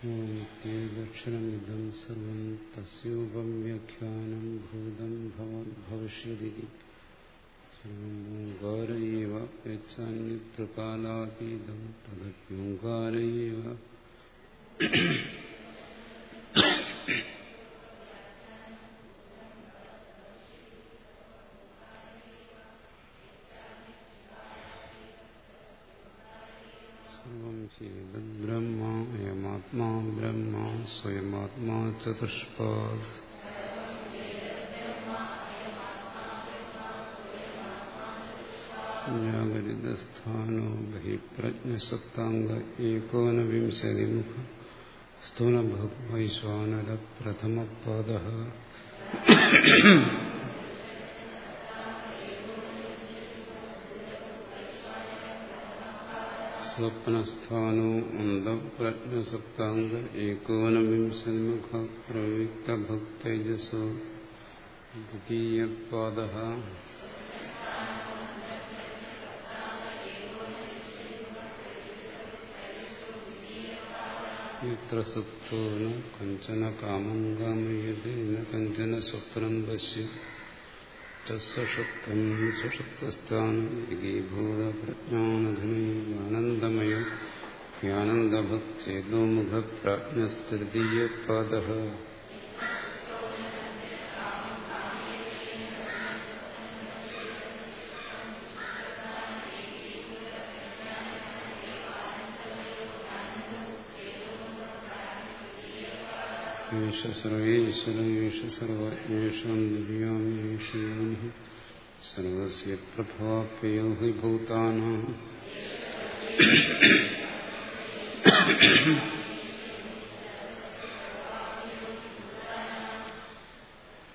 മുണ്ടക്യോപനിഷക്ഷരമിതം സർവം തസ്യോപം വ്യാഖ്യാനം ഭൂതം ഭവിഷ്യതി സർവം ഓങ്കാര യച്ചാന്യത്രകാലാതീതം സ്വയമാത്മാ ചതുഷ്പാദ് ജാഗരിതസ്ഥാനോ ബഹിപ്രജ്ഞസത്താംഗ ഏകോനവിംശതിമുഖ സ്ഥൂലഭൈശ്വാനര പ്രഥമപാദ സ്വപ്നസ്ഥാനോ അന്തപ്രജ്ഞസപ്താംഗ ഏകോനവിംശതിമുഖ പ്രയുക്തഭക്തൈജസോ ദ്വിതീയപാദ യത്ര സുപ്തോ ന കഞ്ചന കാമം കാമയതി ന കഞ്ചന സ്വപ്നം പശ്യ. തസ്സുപ്തം സുഷുപ്തസ്ഥാനം ഏകീഭൂത പ്രജ്ഞാനധുനൈ ആനന്ദമയം ജ്ഞാനന്ദഭക്തേതോമുഖപ്രാജ്ഞസ്തൃതീയപാദ ईश सर्वेश्वरेश सर्वज्ञेषां दिव्यामीश योनिः सर्वस्य प्रभाप्ययो हि भूतानाम्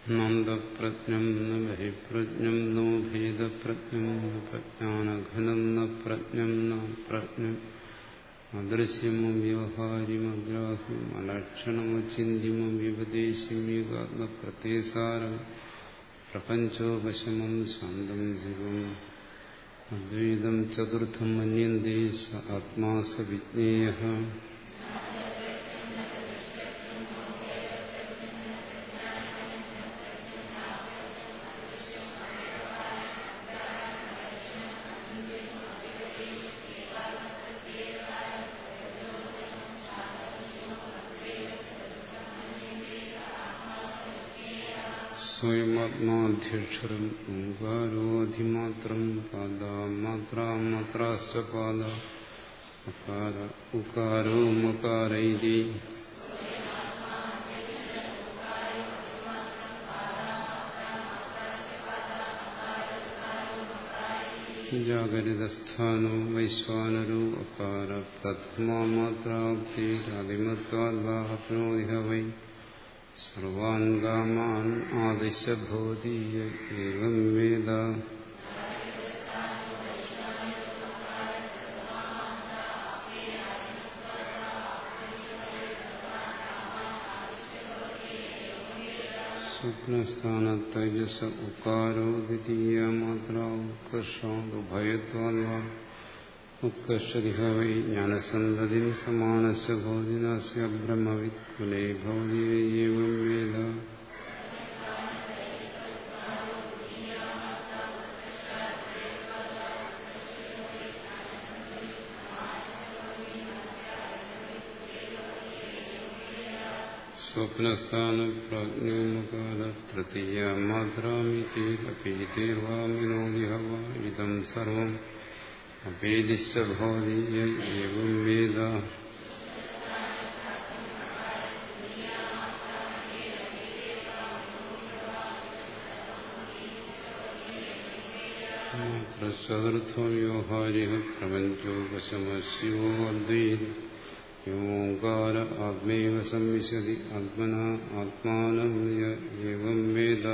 नन्दप्रज्ञम् न बहिप्रज्ञम् नो भेदप्रज्ञम् न प्रज्ञानघनम् न प्रज्ञम् न प्रज्ञम्। അദൃശ്യമോ വ്യവഹാര്യമഗ്രാഹ്യം അലക്ഷണമചിന്യമോ വ്യപദേശം യുഗാത്മപ്രത്യസാരം പ്രപഞ്ചോപശമം ശാന്തം ശിവം അദ്വൈതം ചതുർത്ഥം മന്യന്തേ സ ആത്മാ സ സ്വയമാത്മാധ്യക്ഷരം ഓങ്കാരോധിമാത്രം പാദമാത്രാമാത്രാശ്ച പാദ അകാര ഉകാരോ മകാരൈതി ജാഗരിതസ്ഥാനോ വൈശ്വാനരോ അകാര പ്രഥമാമാത്രാബ്ധിരാദിമത്വാദ്വാപ്നോതിഹ വൈ सर्वान् गामान् आदिश्य भवदीय एवं वेद। स्वप्नस्थानतैजस उकारो द्वितीया मात्रा उत्कर्षादुभयत्वाद्वा മുക്തശ്വരിഹ വൈ ജ്ഞാനസന്തതി സമാനസ് ഭോജനസ്യ ബ്രഹ്മവിത് കുലൈ ഭവതി വൈവം വേദ സ്വപ്നസ്ഥാനപ്രാജ്ഞോമകാലതൃതീയ മാത്രാമിതേർവാ വിനോദിഹ വാ ഇതം സർവം അപേദിശ്ച ഭവതി ഏവം വേദ ചതുർത്ഥോ വ്യവഹാരിക പ്രപഞ്ചോപശമശിവോ അദ്വൈത ഓങ്കാര ആത്മൈവ സംവിശതി ആത്മന ആത്മാനം വേദ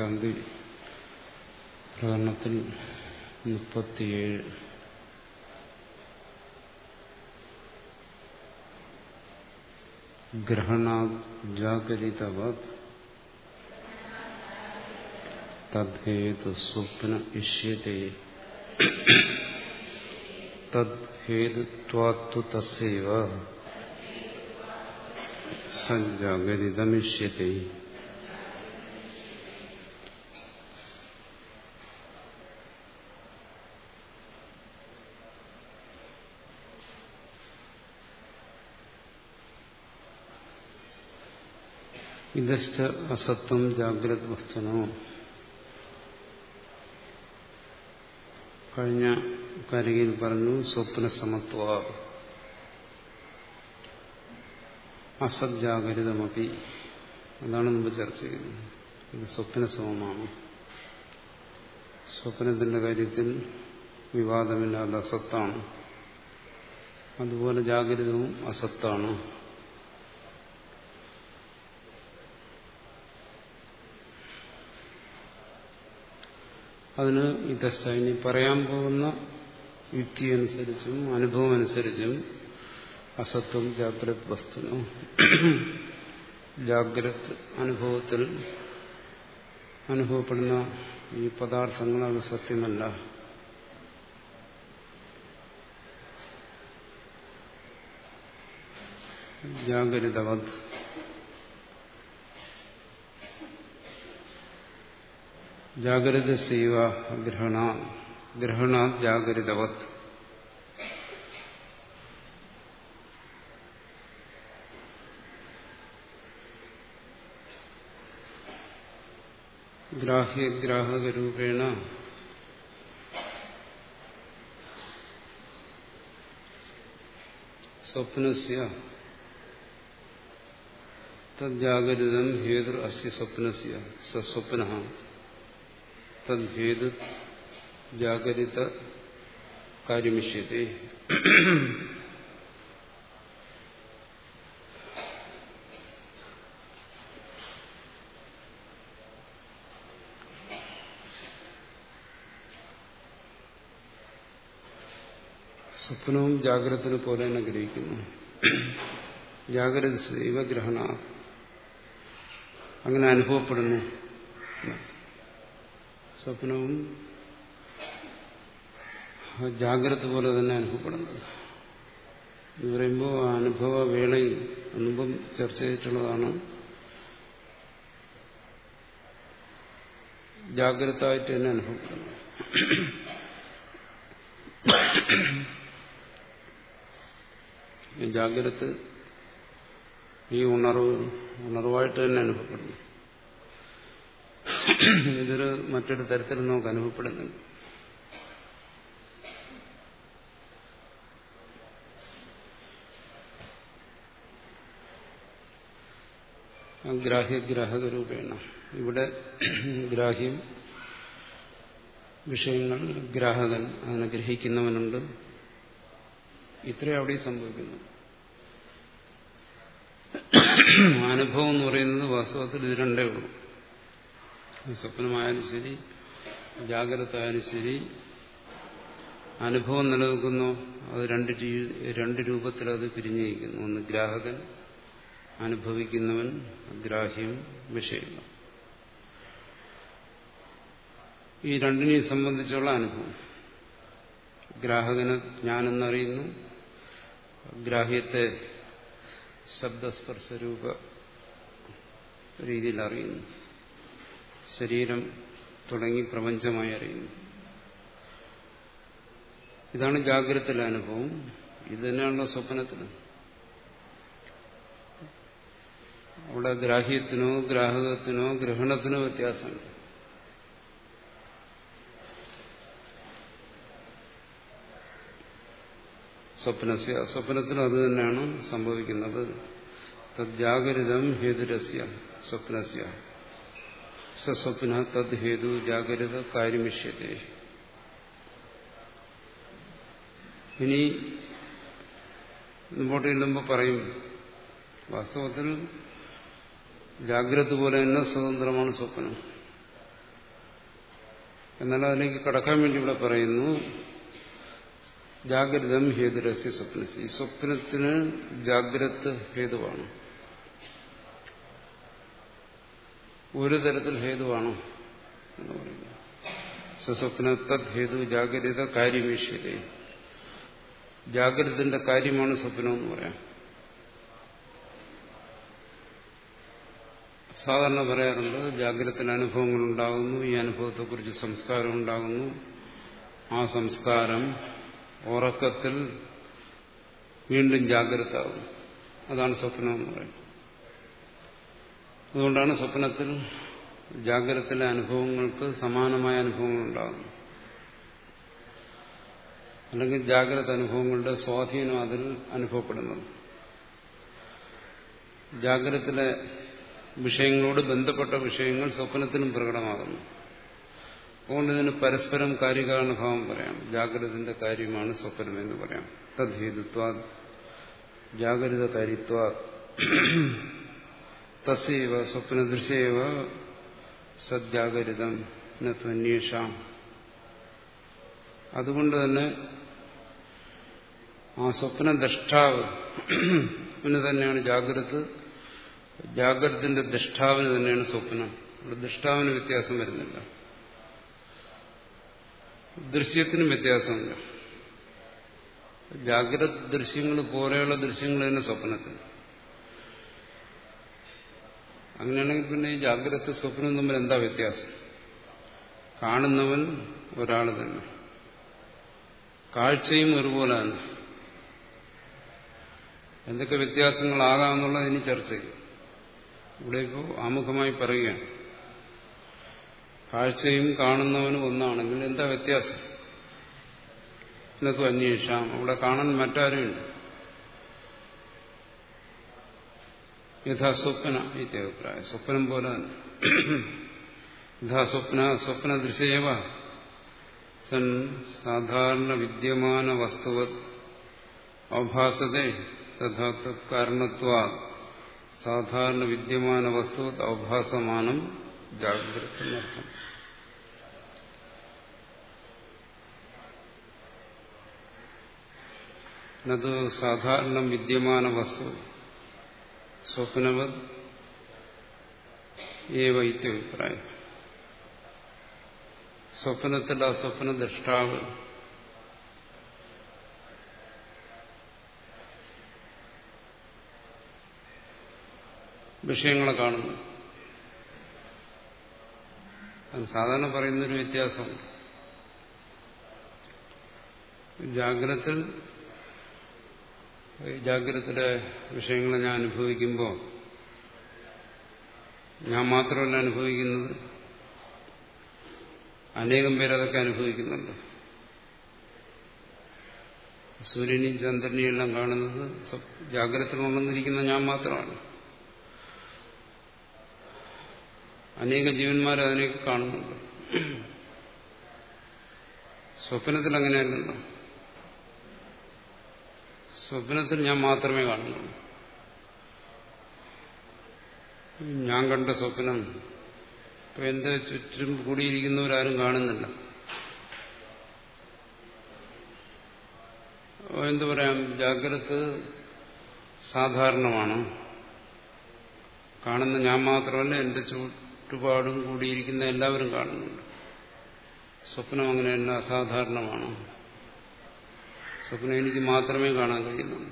അനാഥശാന്തി പ്രകടനത്തിൽ മുപ്പത്തിയേഴ്. ഗ്രഹണാജാഗരിതവത് തദ്ഹേതു സ്വപ്ന ഇഷ്യത്തെ തദ്ഹേതുത്വാത്തു തസ്യവ. സജ്ജാഗരിതമിഷ്യത്തെ ഇതശ്ച അസത്വം ജാഗ്രത് വസ്തുനോ. കഴിഞ്ഞ കരികയിൽ പറഞ്ഞു സ്വപ്ന സമത്വ അസത് ജാഗരിതമപി അതാണ് മുമ്പ് ചർച്ച ചെയ്യുന്നത് ഇത് സ്വപ്ന സമമാണ് സ്വപ്നത്തിന്റെ കാര്യത്തിൽ വിവാദമില്ലാതെ അസത്താണ്. അതുപോലെ ജാഗ്രതവും അസത്താണ്. അതിന് ഇതസ്ഥ ഇനി പറയാൻ പോകുന്ന യുക്തി അനുസരിച്ചും അനുഭവം അനുസരിച്ചും അസത്വം ജാഗ്രത് വസ്തുനോ ജാഗ്രത് അനുഭവത്തിൽ അനുഭവപ്പെടുന്ന ഈ പദാർത്ഥങ്ങൾ അത് സത്യമല്ല. ജാഗ്രതവത് ജാഗ്രത സേവ ഗ്രഹണ ഗ്രഹണ ജാഗ്രതവത് ഗ്രാഹ്യഗ്രാഹകരൂപേണ സ്വപ്നസ്യ തജ്ജാഗരിതം ഹേതുർ അസ്യ സ്വപ്നസ്യ സസ്വപ്ന തദ്ഭേദ ജാഗരിത കാര്യമിഷ്യത്തെ. സ്വപ്നവും ജാഗ്രതത്തിനെ പോലെ തന്നെ ഗ്രഹിക്കുന്നു. ജാഗ്രത ദൈവഗ്രഹണ. അങ്ങനെ അനുഭവപ്പെടുന്നു. സ്വപ്നവും ജാഗ്രത പോലെ തന്നെ അനുഭവപ്പെടുന്നത്. എന്ന് പറയുമ്പോൾ ആ അനുഭവ വേളയിൽ മുമ്പും ചർച്ച ചെയ്തിട്ടുള്ളതാണ് ജാഗ്രത ആയിട്ട് തന്നെ അനുഭവപ്പെടുന്നത്. ജാഗ്രത ഈ ഉണർവ് ഉണർവായിട്ട് തന്നെ അനുഭവപ്പെടുന്നു. ഇതൊരു മറ്റൊരു തരത്തിൽ നമുക്ക് അനുഭവപ്പെടുന്നുണ്ട്. ഗ്രാഹ്യഗ്രാഹക രൂപേണ ഇവിടെ ഗ്രാഹ്യം വിഷയങ്ങൾ ഗ്രാഹകൻ അതിനെ ഗ്രഹിക്കുന്നവനുണ്ട്. ഇത്രയും അവിടെ സംഭവിക്കുന്നു. അനുഭവം എന്ന് പറയുന്നത് വാസ്തവത്തിൽ ഇത് രണ്ടേ ഉള്ളൂ. സ്വപ്നമായാലും ശരി ജാഗ്രത ആയാലും ശരി അനുഭവം നിലനിൽക്കുന്നു അത് രണ്ട് രണ്ട് രൂപത്തിൽ അത് പിരിഞ്ഞിരിക്കുന്നു. ഒന്ന് ഗ്രാഹകൻ അനുഭവിക്കുന്നവൻ ഗ്രാഹ്യം വിഷയം. ഈ രണ്ടിനെയും സംബന്ധിച്ചുള്ള അനുഭവം. ഗ്രാഹകന് ഞാനെന്നറിയുന്നു ഗ്രാഹ്യത്തെ ശബ്ദസ്പർശരൂപ രീതിയിൽ അറിയുന്നു. ശരീരം തുടങ്ങി പ്രപഞ്ചമായി അറിയുന്നു. ഇതാണ് ജാഗ്രതയിലെ അനുഭവം. ഇത് തന്നെയാണല്ലോ സ്വപ്നത്തിൽ അവിടെ ഗ്രാഹ്യത്തിനോ ഗ്രാഹകത്തിനോ ഗ്രഹണത്തിനോ വ്യത്യാസമുണ്ട്. സ്വപ്നസ്യ സ്വപ്നത്തിലും അത് തന്നെയാണ് സംഭവിക്കുന്നത്. തദ്ജാഗരിതം ഹേതുരസ്യ സ്വപ്നസ്യ. സ്വപ്ന തദ് ഹേതു ജാഗ്രത കാര്യമിഷ്യത്തെ. ഇനി മുമ്പോട്ട് ചെല്ലുമ്പോൾ പറയും വാസ്തവത്തിൽ ജാഗ്രത പോലെ തന്നെ സ്വതന്ത്രമാണ് സ്വപ്നം. എന്നാൽ അതിലേക്ക് കടക്കാൻ വേണ്ടി ഇവിടെ പറയുന്നു ജാഗ്രതം ഹേതുരസ്യ സ്വപ്ന ഈ സ്വപ്നത്തിന് ജാഗ്രത ഹേതുവാണ്. ഒരു തരത്തിൽ ഹേതുവാണോ എന്ന് പറയുന്നു സ്വസ്വപ്ന തദ്ഹേതു ജാഗ്രത കാര്യമീഷ്യത. ജാഗ്രതന്റെ കാര്യമാണ് സ്വപ്നം എന്ന് പറയാം. സാധാരണ പറയാറുണ്ട് ജാഗ്രതത്തിന് അനുഭവങ്ങൾ ഉണ്ടാകുന്നു ഈ അനുഭവത്തെക്കുറിച്ച് സംസ്കാരം ഉണ്ടാകുന്നു. ആ സംസ്കാരം ഉറക്കത്തിൽ വീണ്ടും ജാഗ്രത ആകുന്നു അതാണ് സ്വപ്നം എന്ന് പറയുന്നത്. അതുകൊണ്ടാണ് സ്വപ്നത്തിൽ ജാഗ്രതത്തിലെ അനുഭവങ്ങൾക്ക് സമാനമായ അനുഭവങ്ങൾ ഉണ്ടാകുന്നത്. അല്ലെങ്കിൽ ജാഗ്രത അനുഭവങ്ങളുടെ സ്വാധീനം അതിൽ അനുഭവപ്പെടുന്നത്. ജാഗ്രതത്തിലെ വിഷയങ്ങളോട് ബന്ധപ്പെട്ട വിഷയങ്ങൾ സ്വപ്നത്തിനും പ്രകടമാകുന്നു. അതുകൊണ്ട് ഇതിന് പരസ്പരം കാര്യകാരണഭാവം പറയാം. ജാഗ്രതന്റെ കാര്യമാണ് സ്വപ്നം എന്ന് പറയാം. തദ്ഹേതുത്വ ജാഗ്രത കാര്യത്വ തസ്യവ സ്വപ്നദൃശ്യവ സജ്ജാഗരിതം ത്വന്വേഷാം അതുകൊണ്ട് തന്നെ ആ സ്വപ്ന ദ്രഷ്ടാവ് തന്നെയാണ് ജാഗ്രത. ജാഗ്രതത്തിന്റെ ദൃഷ്ടാവിന് തന്നെയാണ് സ്വപ്നം. ഇവിടെ ദൃഷ്ടാവിന് വ്യത്യാസം വരുന്നില്ല. ദൃശ്യത്തിനും വ്യത്യാസമില്ല. ജാഗ്രത ദൃശ്യങ്ങൾ പോലെയുള്ള ദൃശ്യങ്ങൾ തന്നെ സ്വപ്നത്തിൽ അങ്ങനെയാണെങ്കിൽ പിന്നെ ഈ ജാഗ്രത സ്വപ്നം തമ്മിൽ എന്താ വ്യത്യാസം? കാണുന്നവൻ ഒരാൾ തന്നെ. കാഴ്ചയും ഒരുപോലെ തന്നെ. എന്തൊക്കെ വ്യത്യാസങ്ങളാകാമെന്നുള്ളത് ഇനി ചർച്ച ചെയ്യും. ഇവിടെ ഇപ്പോൾ ആമുഖമായി പറയുകയാണ്. കാഴ്ചയും കാണുന്നവനും ഒന്നാണെങ്കിൽ എന്താ വ്യത്യാസം? എന്നൊക്കെ അന്വേഷിക്കാം. അവിടെ കാണാൻ മറ്റാരുമില്ല. യഥാസ്വപ്ന ഇത്യഭിപ്രായം സ്വപ്നം പോലെ തന്നെ. യഥാസ്വപ്ന സ്വപ്ന ദൃശ്യവ. സൻ സാധാരണ വിദ്യമാന വസ്തുവത് അവഭാസതേ തഥാ തത്കാരണത്വ സാധാരണ വിദ്യമാന വസ്തുവത് അവഭാസമാനം ജാഗ്രത നത് സാധാരണ വിദ്യമാന വസ്തു സ്വപ്നവത് ഏവൈത്യഭിപ്രായം സ്വപ്നത്തിൽ ആ സ്വപ്ന ദൃഷ്ടാവ് വിഷയങ്ങളെ കാണുന്നു. അത് സാധാരണ പറയുന്നൊരു വ്യത്യാസം. ജാഗ്രത്തിൽ ജാഗ്രതയുടെ വിഷയങ്ങൾ ഞാൻ അനുഭവിക്കുമ്പോൾ ഞാൻ മാത്രമല്ല അനുഭവിക്കുന്നത്. അനേകം പേരതൊക്കെ അനുഭവിക്കുന്നുണ്ട്. സൂര്യനെയും ചന്ദ്രനെയും എല്ലാം കാണുന്നത് ജാഗ്രത ഉണർന്നിരിക്കുന്ന ഞാൻ മാത്രമാണ്. അനേക ജീവന്മാർ അതിനെയൊക്കെ കാണുന്നുണ്ട്. സ്വപ്നത്തിൽ അങ്ങനെയല്ലല്ലോ സ്വപ്നത്തിൽ ഞാൻ മാത്രമേ കാണുന്നുള്ളൂ. ഞാൻ കണ്ട സ്വപ്നം ഇപ്പൊ എന്റെ ചുറ്റും കൂടിയിരിക്കുന്നവരാരും കാണുന്നില്ല. എന്തു പറയാം? ജാഗ്രത സാധാരണമാണ്. കാണുന്ന ഞാൻ മാത്രമല്ല എന്റെ ചുറ്റുപാടും കൂടിയിരിക്കുന്ന എല്ലാവരും കാണുന്നുണ്ട്. സ്വപ്നം അങ്ങനെയല്ല അസാധാരണമാണ്. സ്വപ്നം എനിക്ക് മാത്രമേ കാണാൻ കഴിയുന്നുള്ളൂ.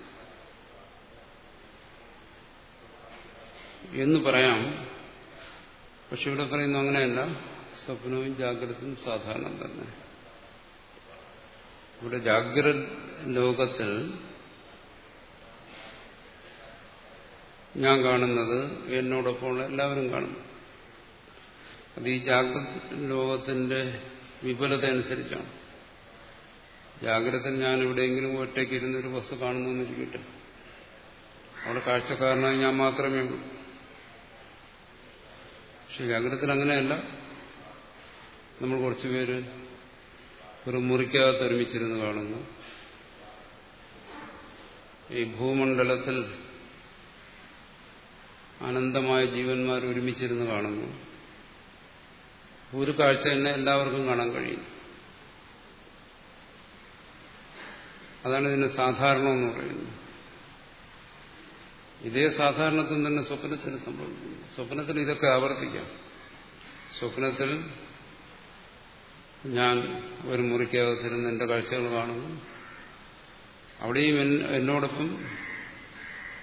എന്ന് പറയാം. പക്ഷെ ഇവിടെ പറയുന്നു അങ്ങനെയല്ല. സ്വപ്നവും ജാഗ്രതയും സാധാരണ തന്നെ. ഇവിടെ ജാഗ്രത ലോകത്തിൽ ഞാൻ കാണുന്നത് എന്നോടൊപ്പമുള്ള എല്ലാവരും കാണുന്നു അത് ഈ ജാഗ്രത ലോകത്തിന്റെ വിപുലത അനുസരിച്ചാണ്. ജാഗ്രതയിൽ ഞാൻ എവിടെയെങ്കിലും ഒറ്റയ്ക്ക് ഇരുന്നൊരു വസ്തു കാണുന്നു എന്നിരിക്കട്ടെ അവിടെ കാഴ്ചക്കാരനായി ഞാൻ മാത്രമേ ഉള്ളൂ. പക്ഷെ ജാഗ്രതത്തിൽ അങ്ങനെയല്ല. നമ്മൾ കുറച്ചുപേര് ഒരു മുറിക്കകത്ത് ഒരുമിച്ചിരുന്ന് കാണുന്നു. ഈ ഭൂമണ്ഡലത്തിൽ അനന്തമായ ജീവന്മാർ ഒരുമിച്ചിരുന്ന് കാണുന്നു. ഒരു കാഴ്ച തന്നെ എല്ലാവർക്കും കാണാൻ കഴിയും. അതാണ് ഇതിന് സാധാരണ എന്ന് പറയുന്നത്. ഇതേ സാധാരണത്തിൽ തന്നെ സ്വപ്നത്തിൽ സംഭവിക്കുന്നു. സ്വപ്നത്തിൽ ഇതൊക്കെ ആവർത്തിക്കാം. സ്വപ്നത്തിൽ ഞാൻ ഒരു മുറിക്കകത്തിരുന്ന് എന്റെ കാഴ്ചകൾ കാണുന്നു. അവിടെയും എന്നോടൊപ്പം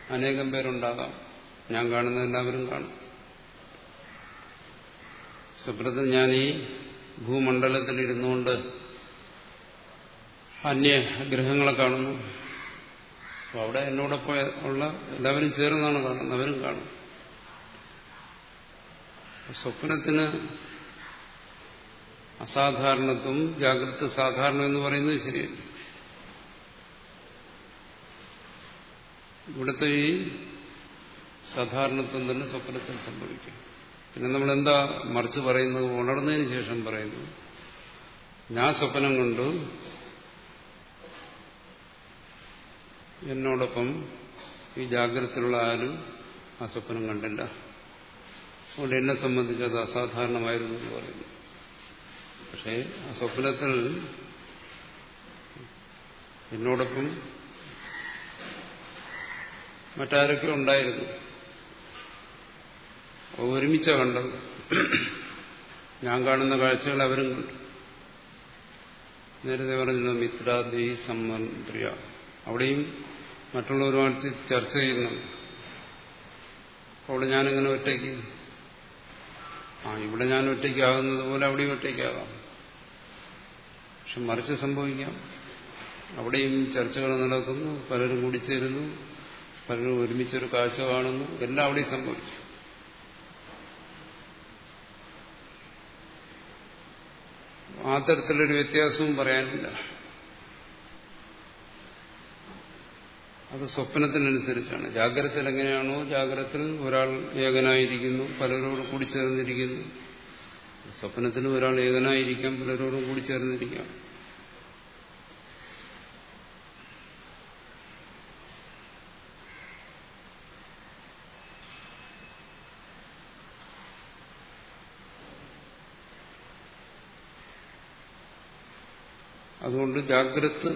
അനേകം പേരുണ്ടാകാം. ഞാൻ കാണുന്ന എല്ലാവരും കാണും. സ്വപ്നത്തിൽ ഞാൻ ഈ ഭൂമണ്ഡലത്തിൽ ഇരുന്നുകൊണ്ട് അന്യ ഗ്രഹങ്ങളെ കാണുന്നു. അപ്പോൾ അവിടെ എന്നോടൊപ്പം ഉള്ള എല്ലാവരും ചേർന്നാണ് കാണുന്നത്. അവരും കാണും. സ്വപ്നത്തിന് അസാധാരണത്വം ജാഗ്രത സാധാരണ എന്ന് പറയുന്നത് ശരിയല്ല. ഇവിടുത്തെ ഈ സാധാരണത്വം തന്നെ സ്വപ്നത്തിൽ സംഭവിക്കും. പിന്നെ നമ്മൾ എന്താ മറിച്ച് പറയുന്നത്? ഉണർന്നതിന് ശേഷം പറയുന്നു ഞാൻ സ്വപ്നം കണ്ടു എന്നോടൊപ്പം ഈ ജാഗ്രതത്തിലുള്ള ആരും ആ സ്വപ്നം കണ്ടില്ല. അതുകൊണ്ട് എന്നെ സംബന്ധിച്ച് അത് അസാധാരണമായിരുന്നു എന്ന് പറയുന്നു. പക്ഷേ ആ സ്വപ്നത്തിൽ എന്നോടൊപ്പം മറ്റാരൊക്കെ ഉണ്ടായിരുന്നു. ഒരുമിച്ച കണ്ടത്. ഞാൻ കാണുന്ന കാഴ്ചകൾ അവരും കണ്ടു. നേരത്തെ പറഞ്ഞിരുന്നു മിത്രാദി സമ്മന്ത്രിയ അവിടെയും മറ്റുള്ളവരുമായിട്ട് ചർച്ച ചെയ്യുന്നുണ്ട് അവിടെ ഞാനിങ്ങനെ ഒറ്റയ്ക്ക്. ആ ഇവിടെ ഞാൻ ഒറ്റയ്ക്കാകുന്നത് പോലെ അവിടെയും ഒറ്റയ്ക്കാകാം. പക്ഷെ മറിച്ച് സംഭവിക്കാം. അവിടെയും ചർച്ചകൾ നടക്കുന്നു പലരും കൂടിച്ചേരുന്നു പലരും ഒരുമിച്ചൊരു കാഴ്ച കാണുന്നു എല്ലാം അവിടെയും സംഭവിച്ചു. ആ തരത്തിലൊരു വ്യത്യാസവും പറയാനില്ല. അത് സ്വപ്നത്തിനനുസരിച്ചാണ്. ജാഗ്രതയിൽ എങ്ങനെയാണോ ജാഗ്രതത്തിൽ ഒരാൾ ഏകനായിരിക്കുന്നു പലരോട് കൂടി ചേർന്നിരിക്കുന്നു. സ്വപ്നത്തിൽ ഒരാൾ ഏകനായിരിക്കാം പലരോടും കൂടി ചേർന്നിരിക്കാം. അതുകൊണ്ട് ജാഗ്രത്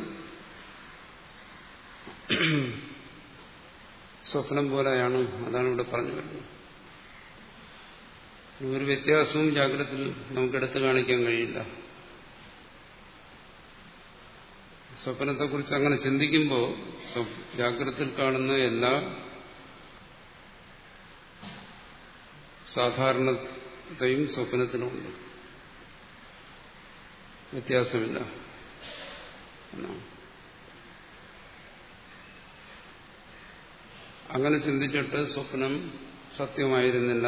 സ്വപ്നം പോലെയാണ് അതാണ് ഇവിടെ പറഞ്ഞു വരുന്നത്. ഒരു വ്യത്യാസവും നമുക്ക് നമുക്കെടുത്ത് കാണിക്കാൻ കഴിയില്ല. സ്വപ്നത്തെക്കുറിച്ച് അങ്ങനെ ചിന്തിക്കുമ്പോൾ ജാഗ്രതത്തിൽ കാണുന്ന എല്ലാ സാധാരണതയും സ്വപ്നത്തിനുമുണ്ട് വ്യത്യാസമില്ല. എന്നാണ്. അങ്ങനെ ചിന്തിച്ചിട്ട് സ്വപ്നം സത്യമായിരുന്നില്ല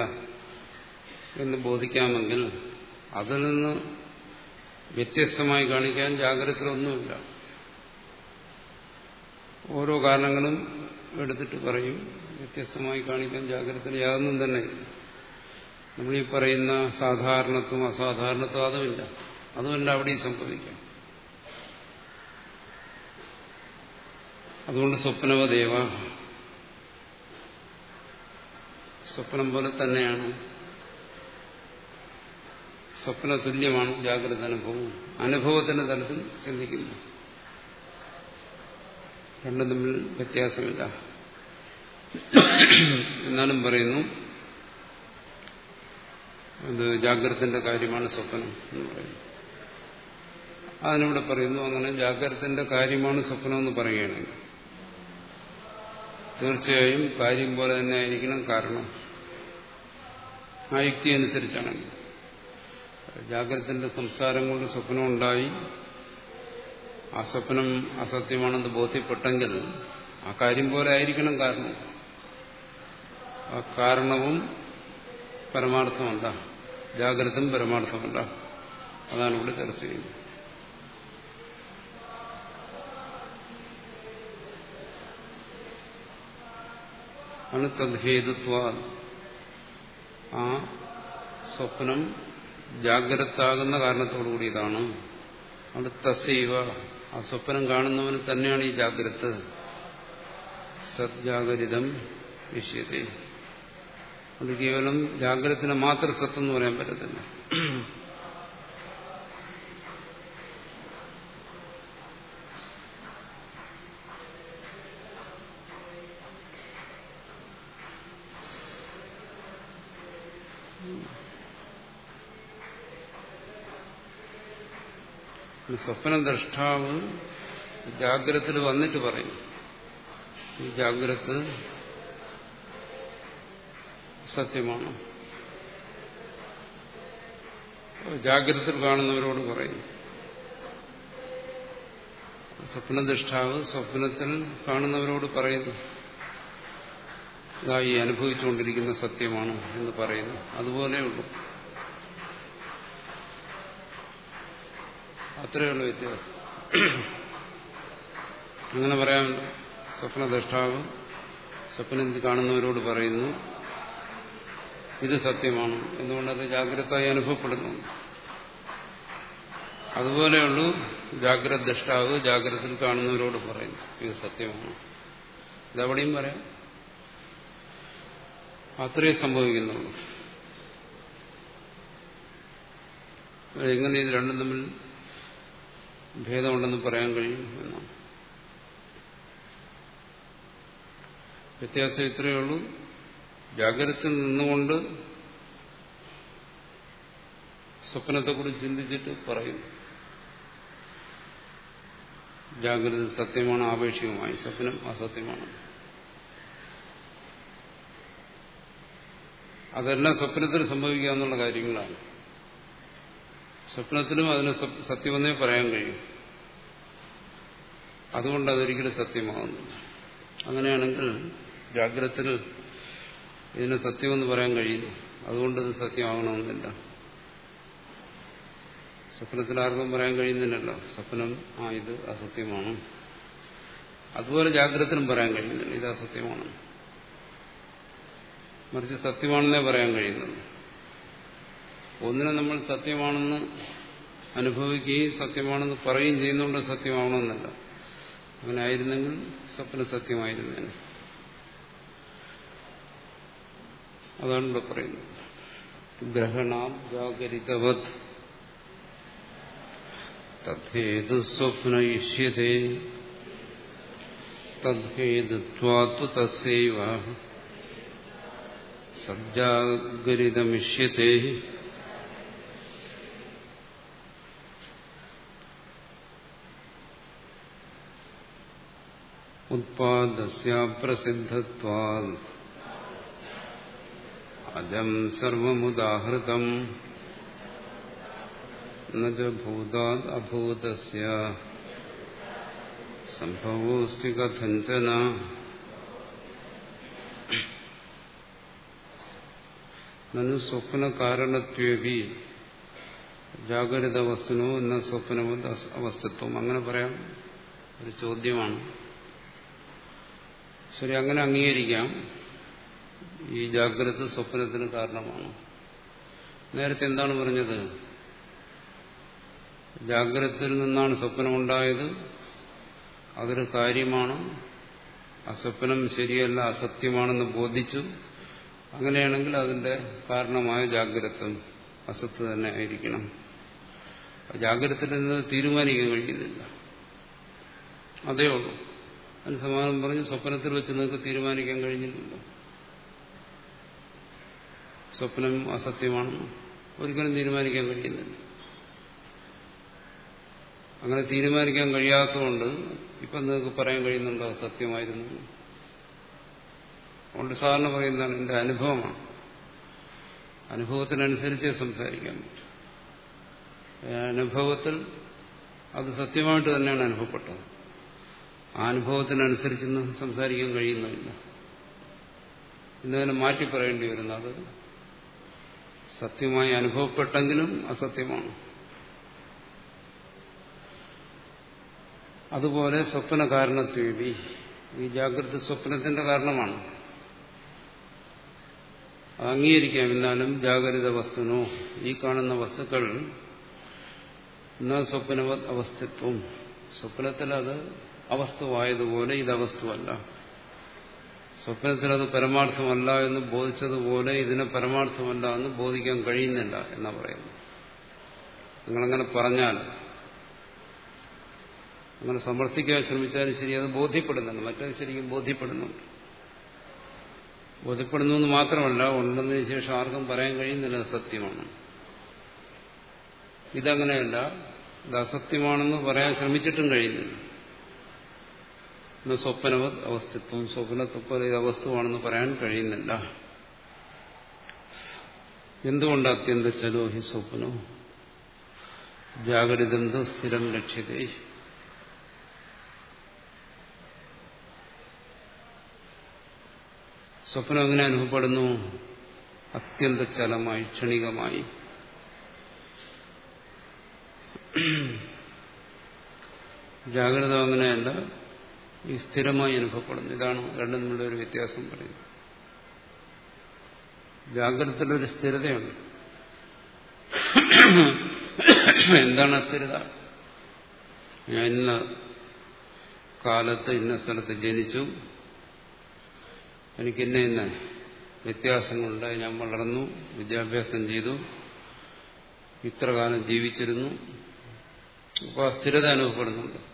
എന്ന് ബോധിക്കാമെങ്കിൽ അതിൽ നിന്ന് വ്യത്യസ്തമായി കാണിക്കാൻ ജാഗ്രതയിലൊന്നുമില്ല ഓരോ കാരണങ്ങളും എടുത്തിട്ട് പറയും. വ്യത്യസ്തമായി കാണിക്കാൻ ജാഗ്രത യാതൊന്നും തന്നെ ഈ പറയുന്ന സാധാരണത്വം അസാധാരണത്വം അതുമില്ല. അതുമല്ല അവിടെയും സംഭവിക്കാം. അതുകൊണ്ട് സ്വപ്നവദേവ സ്വപ്നം പോലെ തന്നെയാണ്. സ്വപ്ന തുല്യമാണ് ജാഗ്രത അനുഭവം. അനുഭവത്തിന്റെ തലത്തിൽ ചിന്തിക്കുന്നു. രണ്ടും തമ്മിൽ വ്യത്യാസമില്ല. എന്നാലും പറയുന്നു അത് ജാഗ്രതത്തിന്റെ കാര്യമാണ് സ്വപ്നം എന്ന് പറയുന്നു. അതിനിവിടെ പറയുന്നു അങ്ങനെ ജാഗ്രതത്തിന്റെ കാര്യമാണ് സ്വപ്നം എന്ന് പറയുകയാണെങ്കിൽ തീർച്ചയായും കാര്യം പോലെ തന്നെ ആയിരിക്കണം കാരണം ആ യുക്തി അനുസരിച്ചാണെങ്കിൽ ജാഗ്രതത്തിന്റെ സംസ്കാരം കൊണ്ട് സ്വപ്നം ഉണ്ടായി ആ സ്വപ്നം അസത്യമാണെന്ന് ബോധ്യപ്പെട്ടെങ്കിൽ ആ കാര്യം പോലെ ആയിരിക്കണം കാരണം. ആ കാരണവും പരമാർത്ഥമല്ല. ജാഗ്രതും പരമാർത്ഥമല്ല. അതാണ് ഇവിടെ ചർച്ച ചെയ്യുന്നത്. ആണ് തദ്ഹേതുത്വ ആ സ്വപ്നം ജാഗ്രതാകുന്ന കാരണത്തോടുകൂടി ഇതാണ്. അവിടെ തസൈവ ആ സ്വപ്നം കാണുന്നവന് തന്നെയാണ് ഈ ജാഗ്രത്. സജ്ജാഗരിതം വിഷയത്തെ അത് കേവലം ജാഗ്രതത്തിന് മാത്രം സത്തെന്ന് പറയാൻ പറ്റത്തില്ല. സ്വപ്ന ദ്രഷ്ടാവ് ജാഗ്രത്തിൽ വന്നിട്ട് പറയും. ഈ ജാഗ്രത സത്യമാണ്. ജാഗ്രതത്തിൽ കാണുന്നവരോട് പറയും. സ്വപ്നദൃഷ്ടാവ് സ്വപ്നത്തിൽ കാണുന്നവരോട് പറയുന്നു ഇതായി അനുഭവിച്ചുകൊണ്ടിരിക്കുന്ന സത്യമാണ് എന്ന് പറയുന്നു. അതുപോലെയുള്ളൂ. അത്രയുള്ള വ്യത്യാസം. അങ്ങനെ പറയാമല്ലോ സ്വപ്നദ്രഷ്ടാവ് സ്വപ്നം കാണുന്നവരോട് പറയുന്നു ഇത് സത്യമാണ്. എന്തുകൊണ്ടത് ജാഗ്രതയായി അനുഭവപ്പെടുന്നു? അതുപോലെയുള്ളൂ ജാഗ്രത ദൃഷ്ടാവ് ജാഗ്രതയിൽ കാണുന്നവരോട് പറയുന്നു ഇത് സത്യമാണ്. ഇതെവിടെയും പറയാം. അത്രയേ സംഭവിക്കുന്നുള്ളൂ. എങ്ങനെ ഇത് രണ്ടും തമ്മിൽ ഭേദമുണ്ടെന്ന് പറയാൻ കഴിയും എന്നാണ്. വ്യത്യാസം ഇത്രയേ ഉള്ളൂ. ജാഗ്രതയിൽ നിന്നുകൊണ്ട് സ്വപ്നത്തെക്കുറിച്ച് ചിന്തിച്ചിട്ട് പറയും. ജാഗ്രത സത്യമാണ് ആപേക്ഷികമായി. സ്വപ്നം അസത്യമാണ്. അതെല്ലാം സ്വപ്നത്തിൽ സംഭവിക്കാവുന്ന കാര്യങ്ങളാണ്. സ്വപ്നത്തിലും അതിന് സത്യമെന്നേ പറയാൻ കഴിയും. അതുകൊണ്ട് അതൊരിക്കലും സത്യമാകുന്നില്ല അങ്ങനെയാണെങ്കിൽ ജാഗ്രത്തിൽ ഇതിന് സത്യമെന്ന് പറയാൻ കഴിയുന്നു അതുകൊണ്ട് ഇത് സത്യമാകണമെന്നില്ല. സ്വപ്നത്തിൽ ആർക്കും പറയാൻ കഴിയുന്നില്ലല്ലോ. സ്വപ്നം ആ ഇത് അസത്യമാണ്. അതുപോലെ ജാഗ്രതത്തിലും പറയാൻ കഴിയുന്നില്ല. ഇത് അസത്യമാണ്. മറിച്ച് സത്യമാണെന്നേ പറയാൻ കഴിയുന്നുള്ളൂ. ഒന്നിനെ നമ്മൾ സത്യമാണെന്ന് അനുഭവിക്കുകയും സത്യമാണെന്ന് പറയുകയും ചെയ്യുന്നുണ്ട് സത്യമാവണമെന്നല്ല. അങ്ങനെ ആയിരുന്നെങ്കിൽ സ്വപ്ന സത്യമായിരുന്നേനെ. അതാണ് ഇവിടെ പറയുന്നത്. ഗ്രഹണാം ജാഗരിതവത്. തദ്ദേതു സ്വപ്നയിഷ്യതേ. തദ്ദേതുത്വാത്തു തസ്യൈവ. സജ്ജാഗരിതമിഷ്യത്തെ ഉത്പാദസ്യാപ്രസിദ്ധത്വാൽ അജം സർവമുദാഹൃതം ഭൂതാത് അഭൂതസ്യ സംഭവോസ്തി കഥഞ്ചന നനു സ്വപ്ന കാരണത്വേപി ജാഗ്രത വസ്തുനോ എന്ന സ്വപ്നവത് അവസ്ഥത്വം അങ്ങനെ പറയാം. ഒരു ചോദ്യമാണ്. ശരി അങ്ങനെ അംഗീകരിക്കാം. ഈ ജാഗ്രത സ്വപ്നത്തിന് കാരണമാണ്. നേരത്തെ എന്താണ് പറഞ്ഞത്? ജാഗ്രതയിൽ നിന്നാണ് സ്വപ്നം സ്വപ്നമുണ്ടായത്. അതൊരു കാര്യമാണ്. ആ സ്വപ്നം ശരിയല്ല അസത്യമാണെന്ന് ബോധിച്ചു. അങ്ങനെയാണെങ്കിൽ അതിന്റെ കാരണമായ ജാഗ്രത അസത്ത് തന്നെ ആയിരിക്കണം. ജാഗ്രതത്തിൽ നിന്ന് തീരുമാനിക്കാൻ കഴിയുന്നില്ല. അതേ ഉള്ളൂ. അതിന് സമാനം പറഞ്ഞു സ്വപ്നത്തിൽ വെച്ച് നിങ്ങൾക്ക് തീരുമാനിക്കാൻ കഴിഞ്ഞില്ലല്ലോ സ്വപ്നം അസത്യമാണെന്ന് ഒരിക്കലും തീരുമാനിക്കാൻ കഴിയുന്നില്ല. അങ്ങനെ തീരുമാനിക്കാൻ കഴിയാത്തതുകൊണ്ട് ഇപ്പം നിങ്ങൾക്ക് പറയാൻ കഴിയുന്നുണ്ടോ സത്യമായിരുന്നു? അതുകൊണ്ട് സാധാരണ പറയുന്നതാണ് എന്റെ അനുഭവമാണ്. അനുഭവത്തിനനുസരിച്ച് സംസാരിക്കാൻ പറ്റും. അനുഭവത്തിൽ അത് സത്യമായിട്ട് തന്നെയാണ് അനുഭവപ്പെട്ടത്. ആ അനുഭവത്തിനനുസരിച്ചൊന്നും സംസാരിക്കാൻ കഴിയുന്നില്ല. ഇന്നതിനെ മാറ്റി പറയേണ്ടി വരുന്നു. അത് സത്യമായി അനുഭവപ്പെട്ടെങ്കിലും അസത്യമാണ്. അതുപോലെ സ്വപ്ന കാരണത്വീപി ഈ ജാഗ്രത സ്വപ്നത്തിന്റെ കാരണമാണ്. അംഗീകരിക്കാം എന്നാലും ജാഗ്രത വസ്തുനോ ഈ കാണുന്ന വസ്തുക്കൾ എന്നാ സ്വപ്ന അവസ്ഥത്വം. സ്വപ്നത്തിൽ അത് അവസ്ഥവായതുപോലെ ഇത് അവസ്ഥവല്ല സ്വപ്നത്തിൽ അത് പരമാർത്ഥമല്ല എന്ന് ബോധിച്ചതുപോലെ ഇതിനെ പരമാർത്ഥമല്ല എന്ന് ബോധിക്കാൻ കഴിയുന്നില്ല എന്നാ പറയുന്നു നിങ്ങളങ്ങനെ പറഞ്ഞാൽ അങ്ങനെ സമർത്ഥിക്കാൻ ശ്രമിച്ചാലും ശരി അത് ബോധ്യപ്പെടുന്നുണ്ട്. മറ്റത് ശരിക്കും ബോധ്യപ്പെടുന്നുണ്ട്. ബോധ്യപ്പെടുന്നു എന്ന് മാത്രമല്ല ഉണ്ടെന്നതിന് ശേഷം ആർക്കും പറയാൻ കഴിയുന്നില്ല സത്യമാണ്. ഇതങ്ങനെയല്ല ഇത് അസത്യമാണെന്ന് പറയാൻ ശ്രമിച്ചിട്ടും കഴിയുന്നില്ല. സ്വപ്നവത് അവസ്ഥിത്വം. സ്വപ്നത്തെപ്പോലെ ഇത് അവസ്ഥയാണെന്ന് പറയാൻ കഴിയുന്നില്ല. എന്തുകൊണ്ട് അത്യന്ത ചലോ ഹി സ്വപ്നോ? ജാഗരിതന്ത സ്ഥിരം ലക്ഷ്യതേ സ്വപ്നം എങ്ങനെ അനുഭവപ്പെടുന്നു? അത്യന്ത ചലമായി ക്ഷണികമായി. ജാഗ്രത അങ്ങനെയല്ല. ഈ സ്ഥിരമായി അനുഭവപ്പെടുന്നു. ഇതാണ് രണ്ടും തമ്മിലുള്ള ഒരു വ്യത്യാസം പറയുന്നത്. ജാഗ്രതത്തിലൊരു സ്ഥിരതയുണ്ട്. എന്താണ് സ്ഥിരത ഞാൻ ഇന്ന കാലത്ത് ഇന്ന സ്ഥലത്ത് ജനിച്ചു. എനിക്ക് ഇന്ന ഇന്ന വ്യത്യാസങ്ങളുണ്ടായി ഞാൻ വളർന്നു വിദ്യാഭ്യാസം ചെയ്തു. ഇത്ര കാലം ജീവിച്ചിരുന്നു. അപ്പോൾ ആ സ്ഥിരത അനുഭവപ്പെടുന്നുണ്ട്.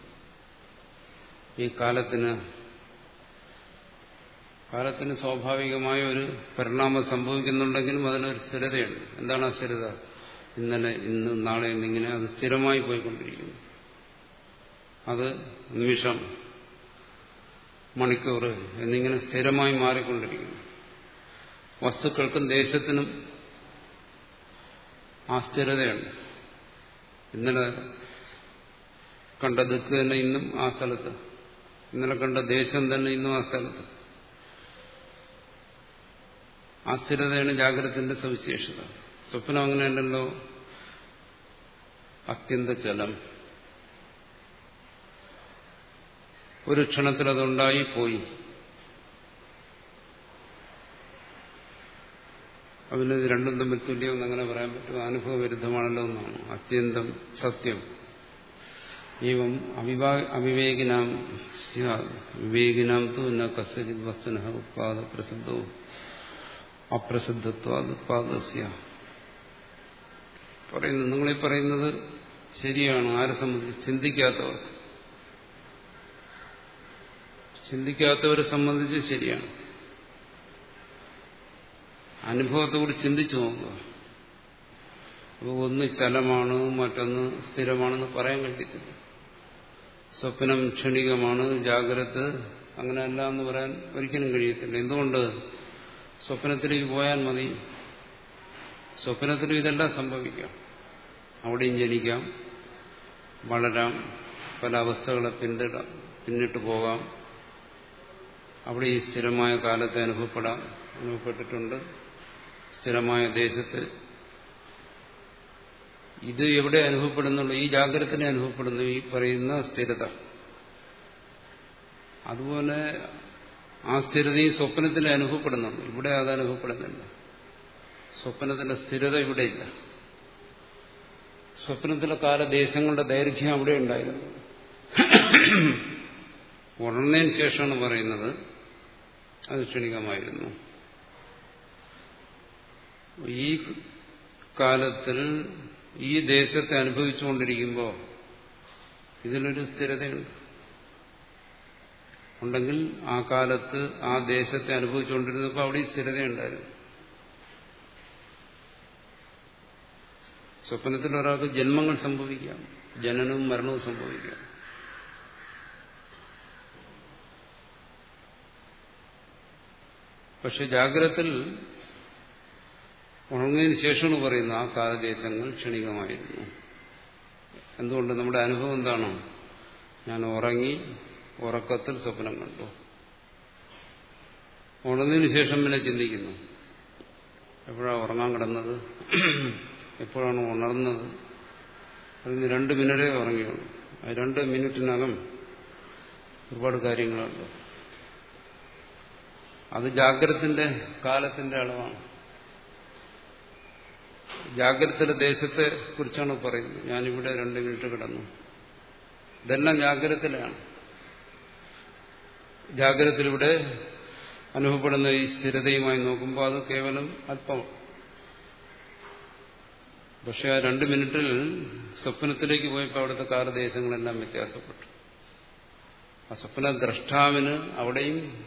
ഈ കാലത്തിന് കാലത്തിന് സ്വാഭാവികമായ ഒരു പരിണാമം സംഭവിക്കുന്നുണ്ടെങ്കിലും അതിനൊരു സ്ഥിരതയുണ്ട്. എന്താണ് ആ സ്ഥിരത? ഇന്നലെ ഇന്ന് നാളെ എന്നിങ്ങനെ അത് സ്ഥിരമായി പോയിക്കൊണ്ടിരിക്കുന്നു. അത് നിമിഷം മണിക്കൂർ എന്നിങ്ങനെ സ്ഥിരമായി മാറിക്കൊണ്ടിരിക്കുന്നു. വസ്തുക്കൾക്കും ദേശത്തിനും ആ സ്ഥിരതയുണ്ട്. ഇന്നലെ കണ്ട ദിക്ക് തന്നെ ഇന്നും ആ സ്ഥലത്ത് ഇന്നലെ കണ്ട ദേശം തന്നെ ഇന്നും ആ സ്ഥലത്ത്. ആ സ്ഥിരതയാണ് ജാഗ്രതത്തിന്റെ സവിശേഷത. സ്വപ്നം അങ്ങനെയല്ലല്ലോ. അത്യന്ത ചലം. ഒരു ക്ഷണത്തിൽ അതുണ്ടായി പോയി അതിന് രണ്ടും തമ്മിൽ തുല്യം എന്നങ്ങനെ പറയാൻ പറ്റും. അനുഭവ വിരുദ്ധമാണല്ലോ എന്നാണ്. അത്യന്തം സത്യം. ഏവം പറയുന്നു നിങ്ങളീ പറയുന്നത് ശരിയാണ്? ആരെ സംബന്ധിച്ച്? ചിന്തിക്കാത്തവർ ചിന്തിക്കാത്തവരെ സംബന്ധിച്ച് ശരിയാണ്. അനുഭവത്തോട് ചിന്തിച്ചു നോക്കുക. അപ്പോൾ ഒന്ന് ചലമാണ് മറ്റൊന്ന് സ്ഥിരമാണെന്ന് പറയാൻ കഴിയത്തില്ല. സ്വപ്നം ക്ഷണികമാണ് ജാഗ്രത അങ്ങനെയല്ല എന്ന് പറയാൻ ഒരിക്കലും കഴിയത്തില്ല. എന്തുകൊണ്ട്? സ്വപ്നത്തിലേക്ക് പോയാൽ മതി. സ്വപ്നത്തിലും ഇതെല്ലാം സംഭവിക്കാം. അവിടെയും ജനിക്കാം വളരാം പല അവസ്ഥകളെ പിന്തിടാം പിന്നിട്ട് പോകാം. അവിടെ ഈ സ്ഥിരമായ കാലത്തെ അനുഭവപ്പെടാം. അനുഭവപ്പെട്ടിട്ടുണ്ട്. സ്ഥിരമായ ദേശത്ത് ഇത് എവിടെ അനുഭവപ്പെടുന്നുള്ളൂ? ഈ ജാഗ്രതനെ അനുഭവപ്പെടുന്നു ഈ പറയുന്ന സ്ഥിരത. അതുപോലെ ആ സ്ഥിരത ഈ സ്വപ്നത്തിൽ അനുഭവപ്പെടുന്നുണ്ട് ഇവിടെ അത് അനുഭവപ്പെടുന്നില്ല. സ്വപ്നത്തിന്റെ സ്ഥിരത ഇവിടെയില്ല സ്വപ്നത്തിലെ കാലദേശങ്ങളുടെ ദൈർഘ്യം അവിടെ ഉണ്ടായിരുന്നു. ഉണർന്നതിന് ശേഷമാണ് പറയുന്നത്. അത് ക്ഷണികമായിരുന്നു. ഈ കാലത്തിൽ ഈ ദേശത്തെ അനുഭവിച്ചുകൊണ്ടിരിക്കുമ്പോൾ ഇതിനൊരു സ്ഥിരതയുണ്ട്. ഉണ്ടെങ്കിൽ ആ കാലത്ത് ആ ദേശത്തെ അനുഭവിച്ചുകൊണ്ടിരുന്നപ്പോൾ അവിടെ സ്ഥിരതയുണ്ടായിരുന്നു. സ്വപ്നത്തിൽ ഒരാൾക്ക് ജന്മങ്ങൾ സംഭവിക്കാം ജനനവും മരണവും സംഭവിക്കാം. പക്ഷെ ജാഗ്രതത്തിൽ ഉണർന്നതിന് ശേഷമാണ് പറയുന്നത് ആ കാലദേശങ്ങൾ ക്ഷണികമായിരുന്നു. എന്തുകൊണ്ട്? നമ്മുടെ അനുഭവം എന്താണ്? ഞാൻ ഉറങ്ങി ഉറക്കത്തിൽ സ്വപ്നം കണ്ടു. ഉണർന്നതിന് ശേഷം പിന്നെ ചിന്തിക്കുന്നു. എപ്പോഴാണ് ഉറങ്ങാൻ കിടന്നത്? എപ്പോഴാണ് ഉണർന്നത്? അതിന് രണ്ട് മിനിറ്റേ ഉറങ്ങിയുള്ളൂ. ആ രണ്ട് മിനിറ്റിനകം ഒരുപാട് കാര്യങ്ങളുണ്ട്. അത് ജാഗ്രത്തിന്റെ കാലത്തിന്റെ അളവാണ്. ജാഗ്രതയുടെ ദേശത്തെ കുറിച്ചാണ് പറയുന്നത്. ഞാനിവിടെ രണ്ട് മിനിറ്റ് കിടന്നു. ഇതെല്ലാം ജാഗ്രതയിലാണ് ജാഗ്രതയിലൂടെ അനുഭവപ്പെടുന്ന ഈ സ്ഥിരതയുമായി നോക്കുമ്പോൾ അത് കേവലം അല്പം പക്ഷെ ആ രണ്ട് മിനിറ്റിൽ സ്വപ്നത്തിലേക്ക് പോയപ്പോൾ അവിടുത്തെ കാലദേശങ്ങളെല്ലാം വ്യത്യാസപ്പെട്ടു. ആ സ്വപ്ന ദ്രഷ്ടാവിന് അവിടെയും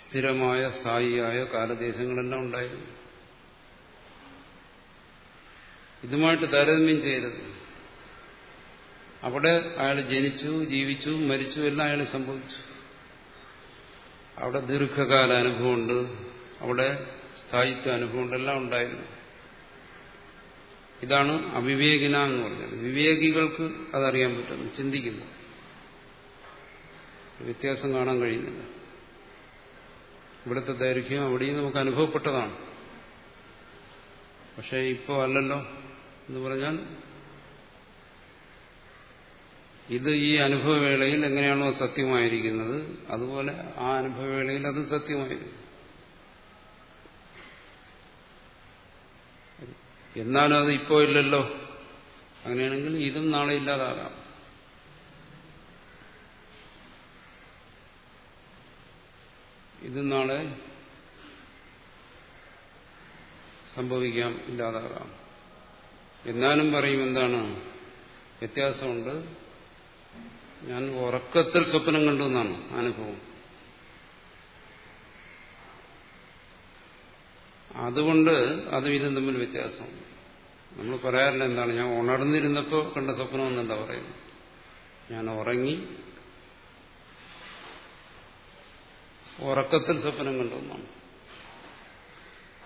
സ്ഥിരമായ സ്ഥായിയായ കാലദേശങ്ങളെല്ലാം ഉണ്ടായിരുന്നു. ഇതുമായിട്ട് താരതമ്യം ചെയ്യരുത്. അവിടെ അയാൾ ജനിച്ചു ജീവിച്ചു മരിച്ചു എല്ലാം അയാൾ സംഭവിച്ചു. അവിടെ ദീർഘകാല അനുഭവമുണ്ട് അവിടെ സ്ഥായിത്വ അനുഭവമുണ്ട് എല്ലാം ഉണ്ടായിരുന്നു. ഇതാണ് അവിവേകിന എന്ന് പറഞ്ഞത്. വിവേകികൾക്ക് അതറിയാൻ പറ്റുന്നു. ചിന്തിക്കുന്നു. വ്യത്യാസം കാണാൻ കഴിയുന്നില്ല. ഇവിടുത്തെ ദൈർഘ്യം അവിടെയും നമുക്ക് അനുഭവപ്പെട്ടതാണ്. പക്ഷേ ഇപ്പോ അല്ലല്ലോ. എന്ന് പറഞ്ഞാൽ ഇത് ഈ അനുഭവവേളയിൽ എങ്ങനെയാണോ സത്യമായിരിക്കുന്നത് അതുപോലെ ആ അനുഭവവേളയിൽ അത് സത്യമായിരുന്നു എന്നാലും അത് ഇപ്പോ ഇല്ലല്ലോ. അങ്ങനെയാണെങ്കിൽ ഇതും നാളെ ഇല്ലാതാകാം. ഇതും നാളെ സംഭവിക്കാം ഇല്ലാതാകാം. എന്നാലും പറയും എന്താണ്? വ്യത്യാസമുണ്ട്. ഞാൻ ഉറക്കത്തിൽ സ്വപ്നം കണ്ടു എന്നാണ് അനുഭവം. അതുകൊണ്ട് അതും ഇതും തമ്മിൽ വ്യത്യാസമുണ്ട് നമ്മൾ പറയാറില്ല എന്താണ്? ഞാൻ ഉണർന്നിരുന്നപ്പോൾ കണ്ട സ്വപ്നം എന്നെന്താ പറയുന്നത്? ഞാൻ ഉറങ്ങി ഉറക്കത്തിൽ സ്വപ്നം കണ്ടു എന്നാണ്.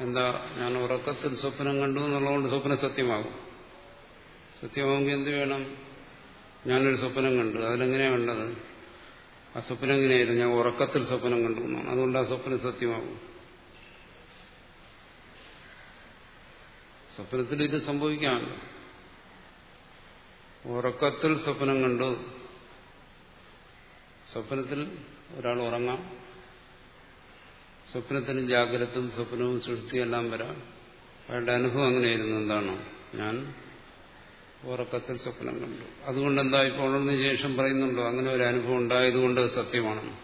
എന്താ ഞാൻ ഉറക്കത്തിൽ സ്വപ്നം കണ്ടു എന്നുള്ളതുകൊണ്ട് സ്വപ്നം സത്യമാകും. സത്യമാകുമെങ്കിൽ എന്ത് വേണം? ഞാനൊരു സ്വപ്നം കണ്ടു. അതിലെങ്ങനെയാണ് കണ്ടത്? ആ സ്വപ്നം എങ്ങനെയായിരുന്നു? ഞാൻ ഉറക്കത്തിൽ സ്വപ്നം കണ്ടു എന്നാണ്. അതുകൊണ്ട് ആ സ്വപ്നം സത്യമാകും. സ്വപ്നത്തിൽ ഇത് സംഭവിക്കാമല്ലോ ഉറക്കത്തിൽ സ്വപ്നം കണ്ടു. സ്വപ്നത്തിൽ ഒരാൾ ഉറങ്ങാം. സ്വപ്നത്തിന് ജാഗ്രതും സ്വപ്നവും സൃഷ്ടിയെല്ലാം വരാം. അയാളുടെ അനുഭവം അങ്ങനെയായിരുന്നു. എന്താണ്? ഞാൻ ഉറക്കത്തിൽ സ്വപ്നം കണ്ടു. അതുകൊണ്ട് എന്താ ഇപ്പോൾ ഉണർന്നതിന് ശേഷം പറയുന്നുണ്ടോ? അങ്ങനെ ഒരു അനുഭവം ഉണ്ടായതുകൊണ്ട് സത്യമാണ്.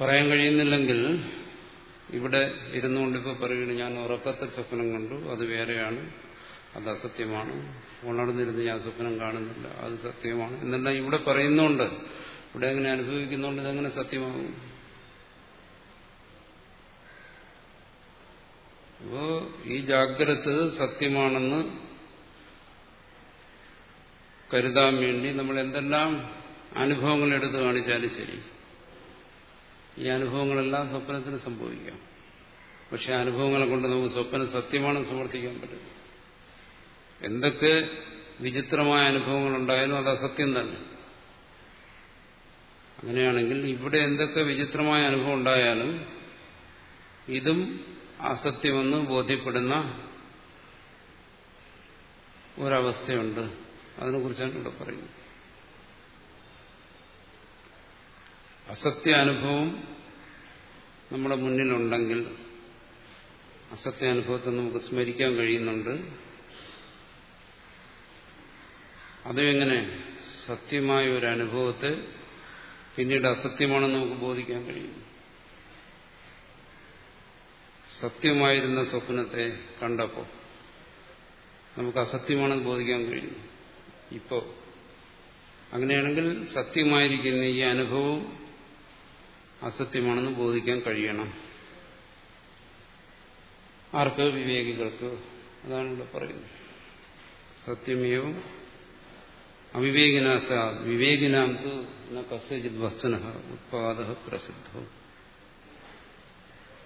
പറയാൻ കഴിയുന്നില്ലെങ്കിൽ ഇവിടെ ഇരുന്നുകൊണ്ട് ഇപ്പോൾ പറയുകയാണ് ഞാൻ ഉറക്കത്തിൽ സ്വപ്നം കണ്ടു. അത് വേറെയാണ്. അത് അസത്യമാണ്. ഉണർന്നിരുന്ന് ഞാൻ സ്വപ്നം കാണുന്നില്ല. അത് സത്യമാണ്. എന്നല്ല ഇവിടെ പറയുന്നുണ്ട്. ഇവിടെ എങ്ങനെ അനുഭവിക്കുന്നുണ്ട്. ഇതെങ്ങനെ സത്യമാകും അപ്പോ ഈ ജാഗ്രത് സത്യമാണെന്ന് കരുതാൻ വേണ്ടി നമ്മൾ എന്തെല്ലാം അനുഭവങ്ങൾ എടുത്തു കാണിച്ചാലും ശരി. ഈ അനുഭവങ്ങളെല്ലാം സ്വപ്നത്തിന് സംഭവിക്കാം. പക്ഷെ അനുഭവങ്ങളെ കൊണ്ട് നമുക്ക് സ്വപ്നം സത്യമാണെന്ന് സമർത്ഥിക്കാൻ പറ്റില്ല. എന്തൊക്കെ വിചിത്രമായ അനുഭവങ്ങൾ ഉണ്ടായാലും അത് അസത്യം തന്നെ. അങ്ങനെയാണെങ്കിൽ ഇവിടെ എന്തൊക്കെ വിചിത്രമായ അനുഭവം ഉണ്ടായാലും ഇതും അസത്യമെന്ന് ബോധ്യപ്പെടുന്ന ഒരവസ്ഥയുണ്ട്. അതിനെക്കുറിച്ചാണ് ഇവിടെ പറയുന്നത്. അസത്യാനുഭവം നമ്മുടെ മുന്നിലുണ്ടെങ്കിൽ അസത്യാനുഭവത്തെ നമുക്ക് സ്മരിക്കാൻ കഴിയുന്നുണ്ട്. അതും എങ്ങനെ സത്യമായ ഒരു അനുഭവത്തെ പിന്നീട് അസത്യമാണെന്ന് നമുക്ക് ബോധിക്കാൻ കഴിയും? സത്യമായിരുന്ന സ്വപ്നത്തെ കണ്ടപ്പോൾ നമുക്ക് അസത്യമാണെന്ന് ബോധിക്കാൻ കഴിയുന്നു ഇപ്പോ അങ്ങനെയാണെങ്കിൽ സത്യമായിരിക്കുന്ന ഈ അനുഭവം അസത്യമാണെന്ന് ബോധിക്കാൻ കഴിയണം. ആർക്ക്? വിവേകികൾക്ക്. അതാണ് ഇവിടെ പറയുന്നത്. സത്യമേവും അവിവേകിനാസ വിവേകിനാം കസ്യജിത് വസ്തുന ഉത്പാദ പ്രസിദ്ധവും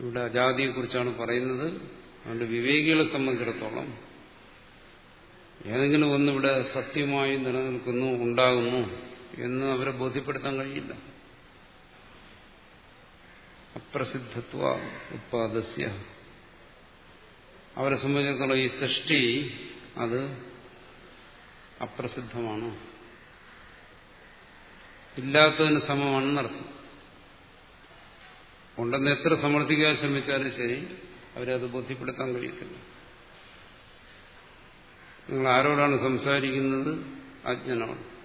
ഇവിടെ അജാതിയെ കുറിച്ചാണ് പറയുന്നത്. അതുകൊണ്ട് വിവേകികളെ സംബന്ധിച്ചിടത്തോളം ഏതെങ്കിലും ഒന്നിവിടെ സത്യമായി നിലനിൽക്കുന്നു ഉണ്ടാകുന്നു എന്ന് അവരെ ബോധ്യപ്പെടുത്താൻ കഴിയില്ല. അപ്രസിദ്ധത്വ ഉത്പാദസ്യ. അവരെ സംബന്ധിച്ചിടത്തോളം ഈ സൃഷ്ടി അത് അപ്രസിദ്ധമാണ്. ഇല്ലാത്തതിന് സമമാണെന്നർത്ഥം. ഉണ്ടെന്ന് എത്ര സമർത്ഥിക്കാൻ ശ്രമിച്ചാലും ശരി അവരത് ബോധ്യപ്പെടുത്താൻ കഴിയത്തില്ല. നിങ്ങൾ ആരോടാണ് സംസാരിക്കുന്നത്? അജ്ഞനോട്.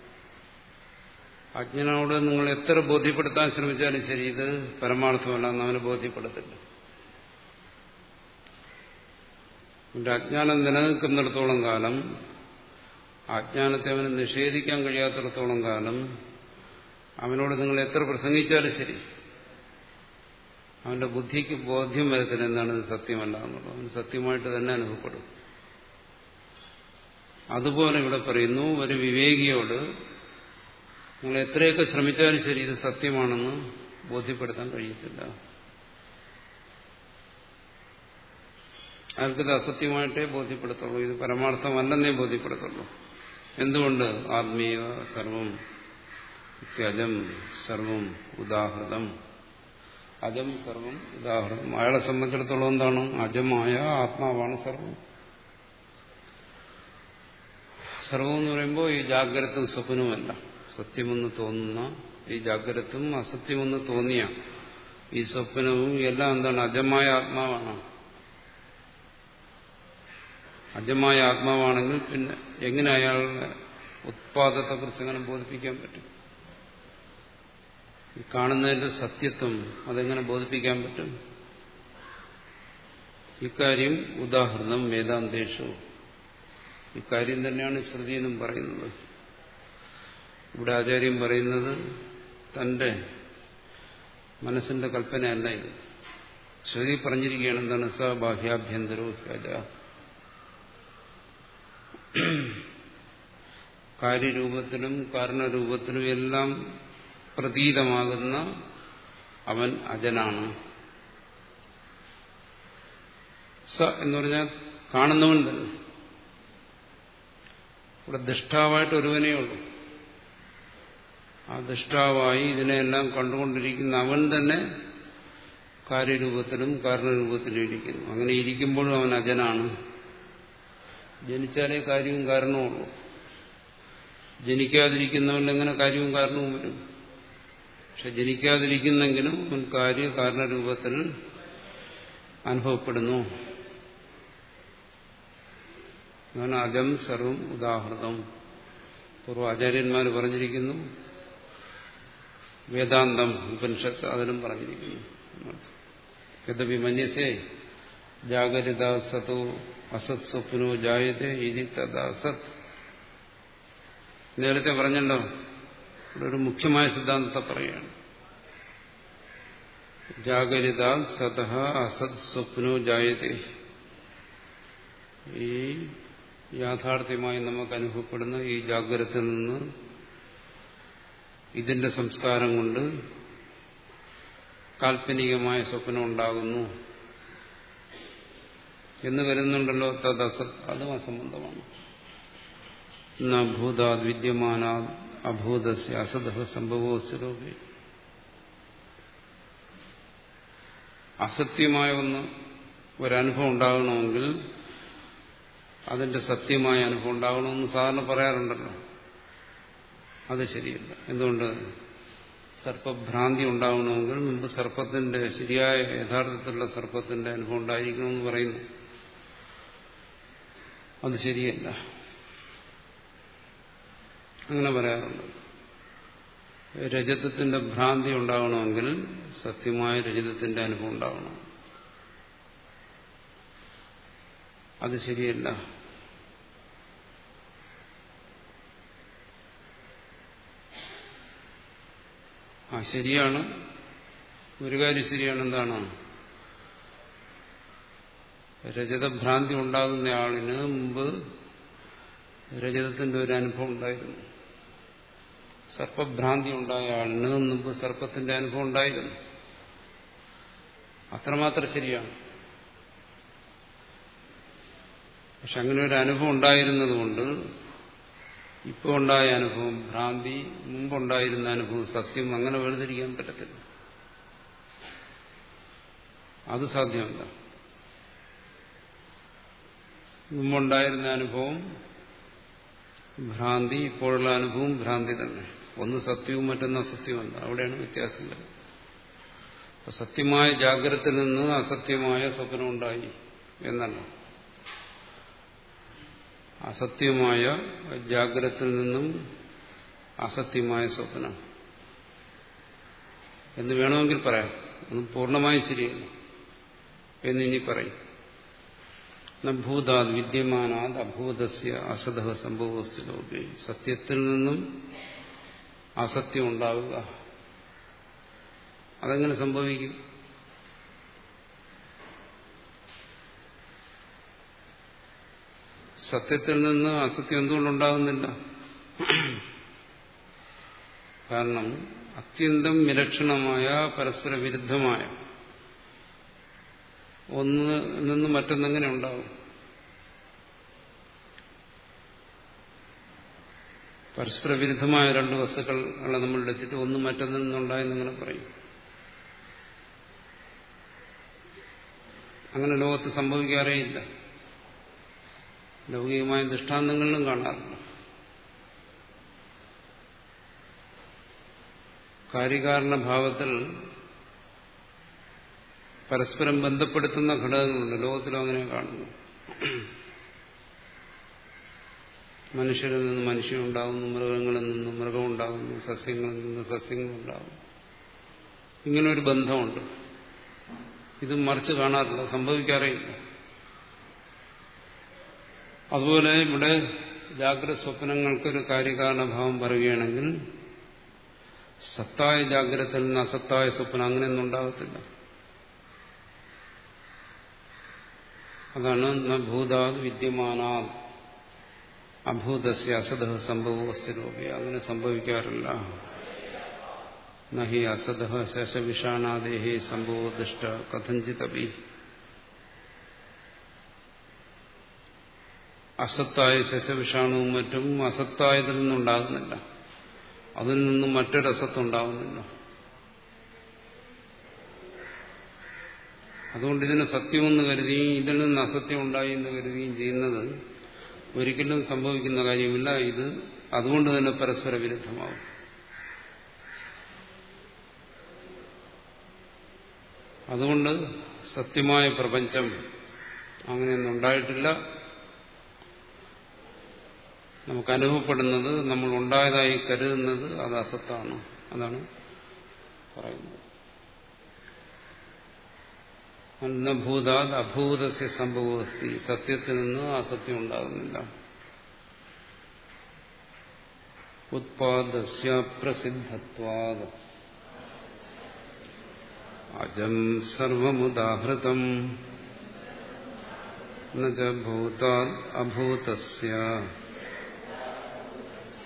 അജ്ഞനോട് നിങ്ങൾ എത്ര ബോധ്യപ്പെടുത്താൻ ശ്രമിച്ചാലും ശരി ഇത് പരമാർത്ഥമല്ല എന്ന് അവന് ബോധ്യപ്പെടുത്തില്ല. അവന്റെ അജ്ഞാനം നിലനിൽക്കുന്നിടത്തോളം കാലം അജ്ഞാനത്തെ അവന് നിഷേധിക്കാൻ കഴിയാത്തിടത്തോളം കാലം അവനോട് നിങ്ങൾ എത്ര പ്രസംഗിച്ചാലും ശരി അവന്റെ ബുദ്ധിക്ക് ബോധ്യം വരത്തില്ല എന്താണ് ഇത് സത്യമല്ല എന്നുള്ളത്. അവന് സത്യമായിട്ട് തന്നെ അനുഭവപ്പെടും. അതുപോലെ ഇവിടെ പറയുന്നു ഒരു വിവേകിയോട് നിങ്ങൾ എത്രയൊക്കെ ശ്രമിച്ചാലും ശരി ഇത് സത്യമാണെന്ന് ബോധ്യപ്പെടുത്താൻ കഴിയത്തില്ല. അയാൾക്കിത് അസത്യമായിട്ടേ ബോധ്യപ്പെടുത്തുള്ളൂ. ഇത് പരമാർത്ഥമല്ലെന്നേ ബോധ്യപ്പെടുത്തുള്ളൂ. എന്തുകൊണ്ട്? ആത്മീയ സർവം ത്യജം സർവം ഉദാഹൃതം. അജം സർവം. ഉദാഹരണം അയാളെ സംബന്ധിച്ചിടത്തോളം എന്താണ്? അജമായ ആത്മാവാണ് സർവം. സർവം എന്ന് പറയുമ്പോൾ ഈ ജാഗ്രതും സ്വപ്നവുമല്ല സത്യമെന്ന് തോന്നുന്ന ഈ ജാഗ്രതും അസത്യമെന്ന് തോന്നിയ ഈ സ്വപ്നവും എല്ലാം എന്താണ്? അജമായ ആത്മാവാണ്. അജമായ ആത്മാവാണെങ്കിൽ പിന്നെ എങ്ങനെ അയാളുടെ ഉത്പാദത്തെക്കുറിച്ച് അങ്ങനെ ബോധിപ്പിക്കാൻ പറ്റും? ഈ കാണുന്നതിന്റെ സത്യത്വം അതെങ്ങനെ ബോധിപ്പിക്കാൻ പറ്റും? ഇക്കാര്യം ഉദാഹരണം വേദാന്തേഷു ഇക്കാര്യം തന്നെയാണ് ശ്രുതിയെന്നും പറയുന്നത്. ഇവിടെ ആചാര്യം പറയുന്നത് തന്റെ മനസ്സിന്റെ കൽപ്പനയല്ല ഇത്. ശ്രുതി പറഞ്ഞിരിക്കുകയാണ് എന്താണ്? സ ബാഹ്യാഭ്യന്തരോ ഹ്യജ കാര്യരൂപത്തിലും കാരണരൂപത്തിലും എല്ലാം പ്രതീതമാകുന്ന അവൻ അജനാണ്. സ എന്ന് പറഞ്ഞാൽ കാണുന്നവൻ തന്നെ ഇവിടെ ദുഷ്ടാവായിട്ട് ഒരുവനേ ഉള്ളൂ. ആ ദുഷ്ടാവായി ഇതിനെല്ലാം കണ്ടുകൊണ്ടിരിക്കുന്ന അവൻ തന്നെ കാര്യരൂപത്തിലും കാരണരൂപത്തിലും ഇരിക്കുന്നു. അങ്ങനെ ഇരിക്കുമ്പോഴും അവൻ അജനാണ്. ജനിച്ചാലേ കാര്യവും കാരണവും ഉള്ളൂ ജനിക്കാതിരിക്കുന്നവൻ എങ്ങനെ കാര്യവും കാരണവും വരും? പക്ഷെ ജനിക്കാതിരിക്കുന്നെങ്കിലും അവൻ കാര്യ കാരണരൂപത്തിൽ അനുഭവപ്പെടുന്നു. അതാണ് അജം സർവം ഉദാഹൃതം. പൂർവ ആചാര്യന്മാർ പറഞ്ഞിരിക്കുന്നു. വേദാന്തം ഉപനിഷത്ത് അതിലും പറഞ്ഞിരിക്കുന്നു. യഥപി മന്യസേ ജാഗരിത സതു അസത് സ്വപ്നോ ജായതേ ഇനി തഥാ സത് നേരത്തെ പറഞ്ഞല്ലോ ഇവിടെ ഒരു മുഖ്യമായ സിദ്ധാന്തത്തെ പറയുകയാണ്. ജാഗരിത സത അസത് സ്വപ്നോ ജായതേ. ഈ യാഥാർത്ഥ്യമായി നമുക്ക് അനുഭവപ്പെടുന്ന ഈ ജാഗ്രതയിൽ നിന്ന് ഇതിന്റെ സംസ്കാരം കൊണ്ട് കാൽപ്പനികമായ സ്വപ്നം ഉണ്ടാകുന്നു എന്ന് വരുന്നുണ്ടല്ലോ തദസത്. അതും അസംബന്ധമാണ്. ഭൂതാദ് വിദ്യമാന അഭൂതസ്യ അസത സംഭവോസ്വരൂപി അസത്യമായ ഒന്ന് ഒരനുഭവം ഉണ്ടാകണമെങ്കിൽ അതിന്റെ സത്യമായ അനുഭവം ഉണ്ടാകണമെന്ന് സാധാരണ പറയാറുണ്ടല്ലോ. അത് ശരിയല്ല. എന്തുകൊണ്ട്? സർപ്പഭ്രാന്തി ഉണ്ടാകണമെങ്കിൽ മുമ്പ് സർപ്പത്തിന്റെ ശരിയായ യഥാർത്ഥത്തിലുള്ള സർപ്പത്തിന്റെ അനുഭവം ഉണ്ടായിരിക്കണമെന്ന് പറയുന്നു. അത് ശരിയല്ല. അങ്ങനെ പറയാറുണ്ട്. രജതത്തിന്റെ ഭ്രാന്തി ഉണ്ടാകണമെങ്കിൽ സത്യമായ രജതത്തിന്റെ അനുഭവം ഉണ്ടാവണം അത് ശരിയല്ല. ആ ശരിയാണ്. ഒരു കാര്യം ശരിയാണ് എന്താണ്? രജതഭ്രാന്തി ഉണ്ടാകുന്ന ആളിന് മുമ്പ് രജതത്തിന്റെ ഒരു അനുഭവം ഉണ്ടായിരുന്നു. സർപ്പഭ്രാന്തി ഉണ്ടായ ആളിന് മുമ്പ് സർപ്പത്തിന്റെ അനുഭവം ഉണ്ടായിരുന്നു. അത്രമാത്രം ശരിയാണ്. പക്ഷെ അങ്ങനെ ഒരു അനുഭവം ഉണ്ടായിരുന്നതുകൊണ്ട് ഇപ്പോൾ ഉണ്ടായ അനുഭവം ഭ്രാന്തി മുമ്പുണ്ടായിരുന്ന അനുഭവം സത്യം അങ്ങനെ വേർതിരിക്കാൻ പറ്റത്തില്ല. അത് സാധ്യമല്ല. മുമ്പുണ്ടായിരുന്ന അനുഭവം ഭ്രാന്തി ഇപ്പോഴുള്ള അനുഭവം ഭ്രാന്തി തന്നെ. ഒന്ന് സത്യവും മറ്റൊന്ന് അസത്യവുമല്ല. അവിടെയാണ് വ്യത്യാസം വരുന്നത്. സത്യമായ ജാഗ്രതയിൽ നിന്ന് അസത്യമായ സ്വപ്നം ഉണ്ടായി എന്നല്ല അസത്യമായ ജാഗ്രതയിൽ നിന്നും അസത്യമായ സ്വപ്നം. എന്ന് വേണമെങ്കിൽ പറയാം. ഒന്നും പൂർണമായി ശരിയല്ല. എന്നിനി പറയും. ഭൂതാത് വിദ്യമാനാത് അഭൂതസ്യ അസത സംഭവസ്ഥിതോപി. സത്യത്തിൽ നിന്നും അസത്യം ഉണ്ടാവുക. അതെങ്ങനെ സംഭവിക്കും? സത്യത്തിൽ നിന്ന് അസത്യം എന്തുകൊണ്ടുണ്ടാകുന്നില്ല കാരണം അത്യന്തം വിലക്ഷണമായ പരസ്പര വിരുദ്ധമായ ഒന്ന് നിന്ന് മറ്റൊന്നെങ്ങനെ ഉണ്ടാകും പരസ്പര വിരുദ്ധമായ രണ്ട് വസ്തുക്കൾ വസ്തുക്കളെ നമ്മൾ എടുത്തിട്ട് ഒന്ന് മറ്റൊന്നിൽ നിന്നുണ്ടായെന്ന് ഇങ്ങനെ പറയും. അങ്ങനെ ലോകത്ത് സംഭവിക്കാറേയില്ല ലൗകികമായ ദൃഷ്ടാന്തങ്ങളിലും കാണാറില്ല. കാര്യകാരണ ഭാവത്തിൽ പരസ്പരം ബന്ധപ്പെടുത്തുന്ന ഘടകങ്ങളുണ്ട്. ലോകത്തിലും അങ്ങനെ കാണുന്നു. മനുഷ്യരിൽ നിന്ന് മനുഷ്യനുണ്ടാകുന്നു മൃഗങ്ങളിൽ നിന്ന് മൃഗമുണ്ടാകുന്നു സസ്യങ്ങളിൽ നിന്ന് സസ്യങ്ങളുണ്ടാകുന്നു. ഇങ്ങനൊരു ബന്ധമുണ്ട്. ഇത് മറിച്ച് കാണാറില്ല സംഭവിക്കാറേയില്ല. അതുപോലെ ഇവിടെ ജാഗ്രത സ്വപ്നങ്ങൾക്കൊരു കാര്യകാരണഭാവം പറയുകയാണെങ്കിൽ സത്തായ ജാഗ്രതയിൽ നിന്ന് അസത്തായ സ്വപ്നം അങ്ങനെയൊന്നും ഉണ്ടാകത്തില്ല. അതാണ് ഭൂതാത് വിദ്യമാനാ അഭൂതസ്യ അസത സംഭവ വസ്തുരൂപി അങ്ങനെ സംഭവിക്കാറില്ല. നഹി അസത ശേഷവിഷാണാദേഹി സംഭവ ദുഷ്ട കഥഞ്ചിതപി. അസത്തായ ശശവിഷാണുവും മറ്റും അസത്തായതിൽ നിന്നുണ്ടാകുന്നില്ല. അതിൽ നിന്നും മറ്റൊരു അസത്തുണ്ടാകുന്നില്ല അതുകൊണ്ട് ഇതിന് സത്യമെന്ന് കരുതുകയും ഇതിൽ നിന്ന് അസത്യം ഉണ്ടായി എന്ന് കരുതുകയും ചെയ്യുന്നത് ഒരിക്കലും സംഭവിക്കുന്ന കാര്യമില്ല. ഇത് അതുകൊണ്ട് തന്നെ പരസ്പര വിരുദ്ധമാവും. അതുകൊണ്ട് സത്യമായ പ്രപഞ്ചം അങ്ങനെയൊന്നും ഉണ്ടായിട്ടില്ല. നമുക്ക് അനുഭവപ്പെടുന്നത് നമ്മൾ ഉണ്ടായതായി കരുതുന്നത് അത് അസത്താണ്. അതാണ് പറയുന്നത്. അന്നഭൂതാത് അഭൂതസ്യ സംഭവസ്തി. സത്യത്തിൽ നിന്ന് അസത്യം ഉണ്ടാകുന്നില്ല. ഉത്പാദസ്യ പ്രസിദ്ധത്വാത്. അജം സർവമുദാഹൃതം. ഭൂതാത് അഭൂതസ്യ.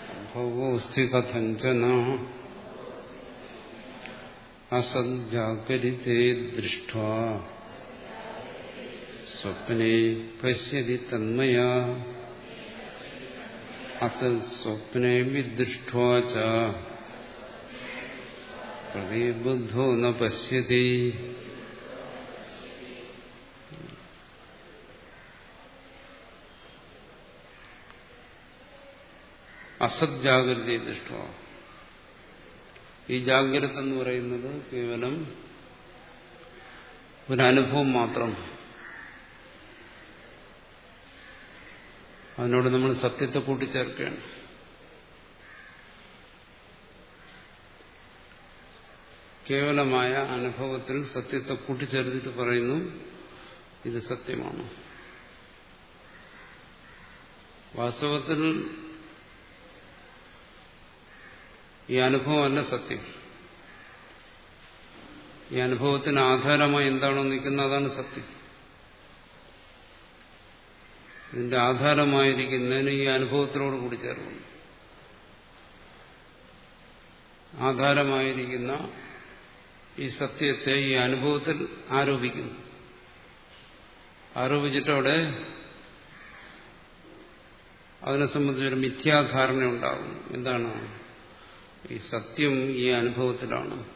സംഭവോസ്തി കഥഞ്ചന. അസജ്ജാകരിതേ ദൃഷ്ട സ്വപ്നെ പശ്യതി തന്മയാ. അസൽ സ്വപ്നെ പ്രതിബുദ്ധോ ന പശ്യതി. അസജ്ജാഗ്രത ദൃഷ്ട ഈ ജാഗ്രത എന്ന് പറയുന്നത് കേവലം ഒരനുഭവം മാത്രം അതിനോട് നമ്മൾ സത്യത്തെ കൂട്ടിച്ചേർക്കുകയാണ്. കേവലമായ അനുഭവത്തിൽ സത്യത്തെ കൂട്ടിച്ചേർത്തിട്ട് പറയുന്നു ഇത് സത്യമാണ്. വാസ്തവത്തിൽ ഈ അനുഭവമല്ല സത്യം. ഈ അനുഭവത്തിന് ആധാരമായി എന്താണോ നിൽക്കുന്നത് അതാണ് സത്യം. ഇതിന്റെ ആധാരമായിരിക്കുന്നതിന് ഈ അനുഭവത്തിനോട് കൂടി ചേർക്കുന്നു. ആധാരമായിരിക്കുന്ന ഈ സത്യത്തെ ഈ അനുഭവത്തിൽ ആരോപിക്കുന്നു. ആരോപിച്ചിട്ടവിടെ അതിനെ സംബന്ധിച്ചൊരു മിഥ്യാധാരണ ഉണ്ടാകും. എന്താണ്? ഈ സത്യം ഈ അനുഭവത്തിലാണ്.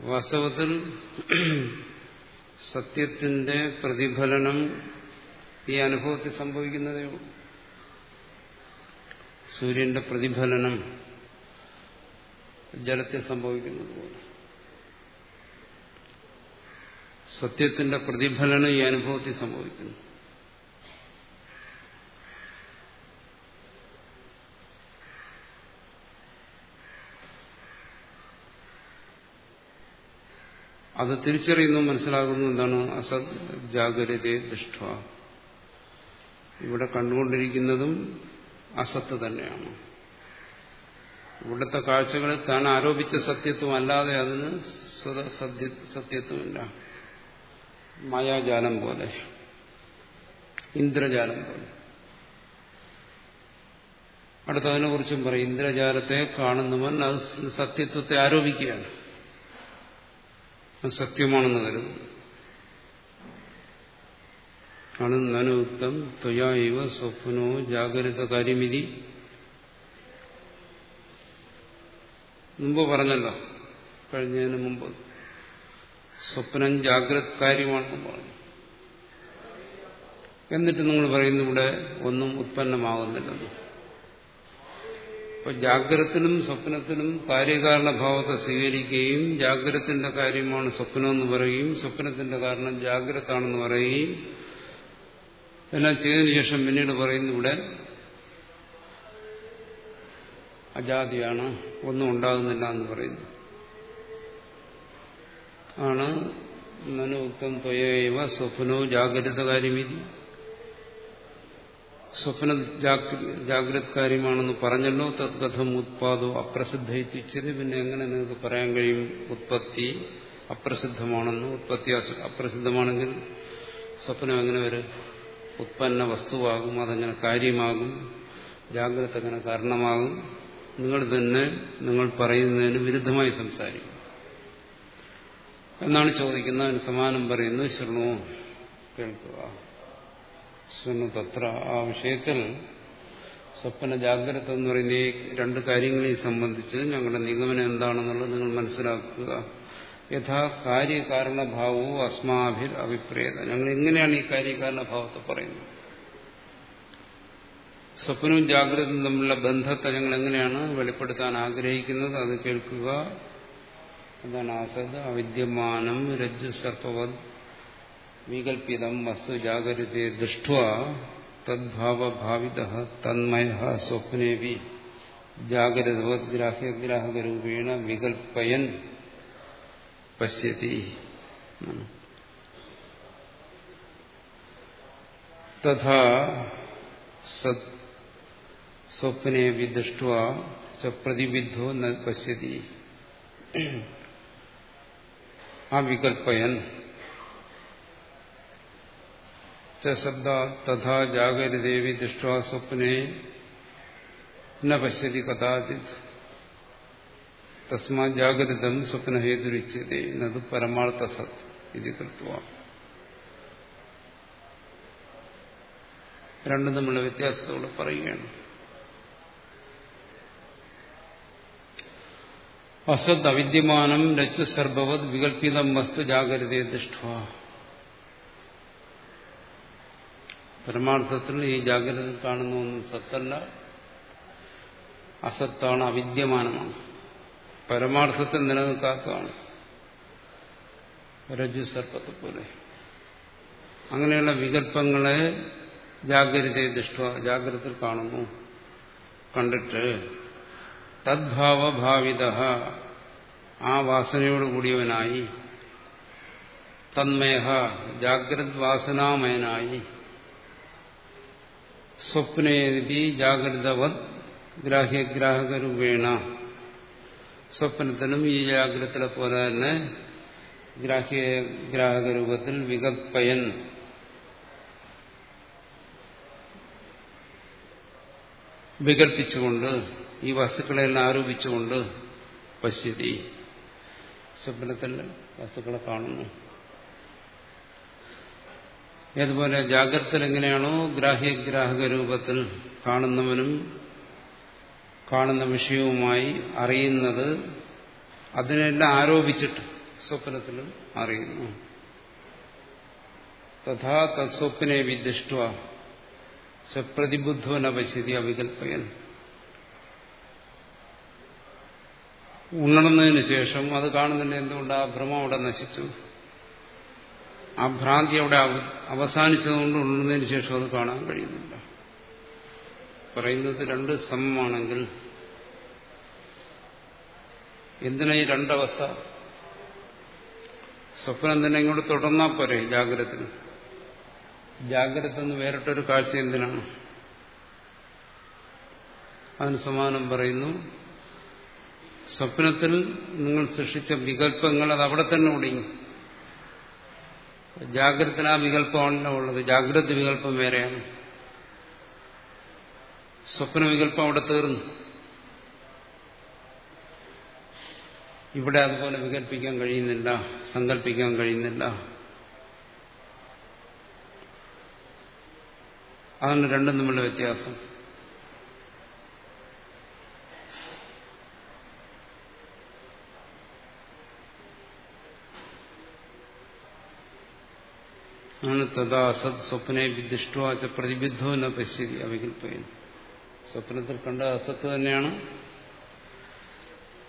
വാസ്തവത്തിൽ സത്യത്തിന്റെ പ്രതിഫലനം ഈ അനുഭവത്തിൽ സംഭവിക്കുന്നതേ ഉള്ളൂ. സൂര്യന്റെ പ്രതിഫലനം ജലത്തിൽ സംഭവിക്കുന്നത് പോലെ. സത്യത്തിന്റെ പ്രതിഫലനം ഈ അനുഭവത്തിൽ സംഭവിക്കുന്നു. അത് തിരിച്ചറിയുന്നു മനസ്സിലാകുന്നു എന്താണ്? അസത് ജാഗ്രതയെ ദൃഷ്ട ഇവിടെ കണ്ടുകൊണ്ടിരിക്കുന്നതും അസത്ത് തന്നെയാണ്. ഇവിടുത്തെ കാഴ്ചകളിൽ താൻ ആരോപിച്ച സത്യത്വം അല്ലാതെ അതിന് സത്യത്വമില്ല. മായാജാലം പോലെ. ഇന്ദ്രജാലം പോലെ. അടുത്തതിനെ കുറിച്ചും പറയും ഇന്ദ്രജാലത്തെ കാണുന്നവൻ അത് സത്യത്വത്തെ ആരോപിക്കുകയാണ്. അത് സത്യമാണെന്ന് കരുതുന്നു. ആണ് നനുക്തം ത്വയാ സ്വപ്നോ ജാഗ്രത കാര്യമിതി. മുമ്പ് പറഞ്ഞല്ലോ കഴിഞ്ഞതിന് മുമ്പ് സ്വപ്നം ജാഗ്രത കാര്യമാണെന്ന് പറഞ്ഞു. എന്നിട്ട് നിങ്ങൾ പറയുന്നു ഇവിടെ ഒന്നും ഉത്പന്നമാകുന്നില്ലെന്ന്. അപ്പൊ ജാഗ്രത്തിനും സ്വപ്നത്തിനും കാര്യകാരണഭാവത്തെ സ്വീകരിക്കുകയും ജാഗ്രതത്തിന്റെ കാര്യമാണ് സ്വപ്നം എന്ന് പറയുകയും സ്വപ്നത്തിന്റെ കാരണം ജാഗ്രതാണെന്ന് പറയുകയും എല്ലാം ചെയ്തതിനു ശേഷം പിന്നീട് പറയുന്നു ഇവിടെ അജാതിയാണ് ഒന്നും ഉണ്ടാകുന്നില്ല എന്ന് പറയുന്നു. ആണ് നനുക്തം ത്വയവ സ്വപ്നോ ജാഗ്രത കാര്യമിതി. സ്വപ്ന ജാഗ്രത് കാര്യമാണെന്ന് പറഞ്ഞല്ലോ. തദ്ഗതം ഉത്പാദോ അപ്രസിദ്ധ എത്തിച്ചത് പിന്നെ എങ്ങനെ നിങ്ങൾക്ക് പറയാൻ കഴിയും? ഉത്പത്തി അപ്രസിദ്ധമാണെന്ന്. ഉത്പത്തി അപ്രസിദ്ധമാണെങ്കിൽ സ്വപ്നം എങ്ങനെ വരും? ഉത്പന്ന വസ്തുവാകും അതെങ്ങനെ കാര്യമാകും. ജാഗ്രത എങ്ങനെ കാരണമാകും. നിങ്ങൾ തന്നെ നിങ്ങൾ പറയുന്നതിന് വിരുദ്ധമായി സംസാരിക്കും. എന്നാണ് ചോദിക്കുന്നത് സമാനം പറയുന്നു ശൃണോ കേൾക്കുക. ശൃണു തത്ര ആ വിഷയത്തിൽ സ്വപ്ന ജാഗ്രത എന്ന് പറയുന്ന ഈ രണ്ട് കാര്യങ്ങളെ സംബന്ധിച്ച് ഞങ്ങളുടെ നിഗമനം എന്താണെന്നുള്ളത് നിങ്ങൾ മനസ്സിലാക്കുക. യഥാ കാര്യകാരണഭാവവും അസ്മാഭിർ അഭിപ്രേത. ഞങ്ങൾ എങ്ങനെയാണ് ഈ കാര്യകാരണഭാവത്തെ പറയുന്നത്. സ്വപ്നവും ജാഗ്രതയും തമ്മിലുള്ള ബന്ധത്തെ ഞങ്ങൾ എങ്ങനെയാണ് വെളിപ്പെടുത്താൻ ആഗ്രഹിക്കുന്നത്? അത് കേൾക്കുക. എന്താണ് ആസദ്. അവിദ്യമാനം രജ്ജു സർപ്പവത് വികൽപ്പിതം വസ്തു ജാഗ്രതയെ ദൃഷ്ട തദ്ഭാവഭാവിത തന്മയ സ്വപ്നേവി ജാഗ്രതവത് ഗ്രാഹ്യഗ്രാഹകരൂപേണ വികൽപ്പയൻ പശ്യതി തഥാ സത് സ്വപ്നെ വിദൃഷ്ട പ്രതിബിദ്ധോ ന പശ്യതി അവികൽപ്പയൻ ശബ്ദ തഥാ ജാഗരിദേവി ദൃഷ്ട സ്വപ്നെ ന പശ്യതി കഥാചിത് തസ്മാ ജാഗ്രതം സ്വപ്നഹേതുരിച്ചതേ എന്നത് പരമാർത്ഥ സത് ഇത് കൃത്വ രണ്ടും തമ്മിലുള്ള വ്യത്യാസത്തോടെ പറയുകയാണ്. അസത് അവിദ്യമാനം രച്ചു സർഭവത് വികൽപ്പിതം വസ്തു ജാഗ്രതയെ ദൃഷ്ട പരമാർത്ഥത്തിൽ ഈ ജാഗ്രത കാണുന്ന ഒന്നും സത്തല്ല. അസത്താണ് അവിദ്യമാനമാണ്. പരമാർത്ഥത്തിൽ നിലനിൽക്കാത്തതാണ്. രജു സർപ്പത്തെ പോലെ അങ്ങനെയുള്ള വികല്പങ്ങളെ ജാഗ്രതയെ ദൃഷ്ട ജാഗ്രതയിൽ കാണുന്നു. കണ്ടിട്ട് തദ്ഭാവഭാവിത ആ വാസനയോടുകൂടിയവനായി തന്മേഹ ജാഗ്രത് വാസനാമയനായി സ്വപ്നേതി ജാഗ്രതവത് ഗ്രാഹ്യഗ്രാഹകരൂപേണ സ്വപ്നത്തിനും ഈ ജാഗ്രതത്തിലെ പോലെ തന്നെ ഗ്രാഹ്യ ഗ്രാഹക രൂപത്തിൽ വികൽപ്പയൻ. വികൽപ്പിച്ചുകൊണ്ട് ഈ വസ്തുക്കളെല്ലാം ആരോപിച്ചുകൊണ്ട് പശ്യതി. സ്വപ്നത്തിൽ വസ്തുക്കളെ കാണുന്നു. ഏതുപോലെ ജാഗ്രതത്തിൽ എങ്ങനെയാണോ ഗ്രാഹ്യഗ്രാഹക രൂപത്തിൽ കാണുന്നവനും കാണുന്ന വിഷയവുമായി അറിയുന്നത് അതിനെല്ലാം ആരോപിച്ചിട്ട് സ്വപ്നത്തിലും അറിയുന്നു. തഥാ തസ്വപ്നെ വിദിഷ്ട സപ്രതിബുദ്ധവനപശ്യതി അവികൽപ്പയൻ. ഉണർന്നതിന് ശേഷം അത് കാണുന്നില്ല എന്തുകൊണ്ട് ആ ഭ്രമം അവിടെ നശിച്ചു? ആ ഭ്രാന്തി അവിടെ അവസാനിച്ചതുകൊണ്ട് ഉണർന്നതിന് ശേഷം അത് കാണാൻ കഴിയുന്നില്ല. പറയുന്നത് രണ്ട് സമമാണെങ്കിൽ എന്തിനാ ഈ രണ്ടവസ്ഥ? സ്വപ്നം തന്നെ ഇങ്ങോട്ട് തുടർന്നാൽ പോരെ ജാഗ്രത ജാഗ്രത എന്ന് വേറിട്ടൊരു കാഴ്ച എന്തിനാണ്? അതിന് സമാനം പറയുന്നു സ്വപ്നത്തിൽ നിങ്ങൾ സൃഷ്ടിച്ച വികല്പങ്ങൾ അത് അവിടെ തന്നെ ഒടുങ്ങി ജാഗ്രത ആ വികല്പമാണല്ലോ ഉള്ളത്. ജാഗ്രത വികല്പം വേറെയാണ്. സ്വപ്ന വികല്പം അവിടെ തീർന്നു. ഇവിടെ അതുപോലെ വികല്പിക്കാൻ കഴിയുന്നില്ല സങ്കല്പിക്കാൻ കഴിയുന്നില്ല. അതാണ് രണ്ടും തമ്മിലുള്ള വ്യത്യാസം. ആണ് തഥാ അസത് സ്വപ്നെ വിദിഷ്ടുവാച്ച പ്രതിബിദ്ധോ എന്ന പശ്യതി അവികൽപ്പയൻ സ്വപ്നത്തിൽ കണ്ട അസത്ത് തന്നെയാണ്.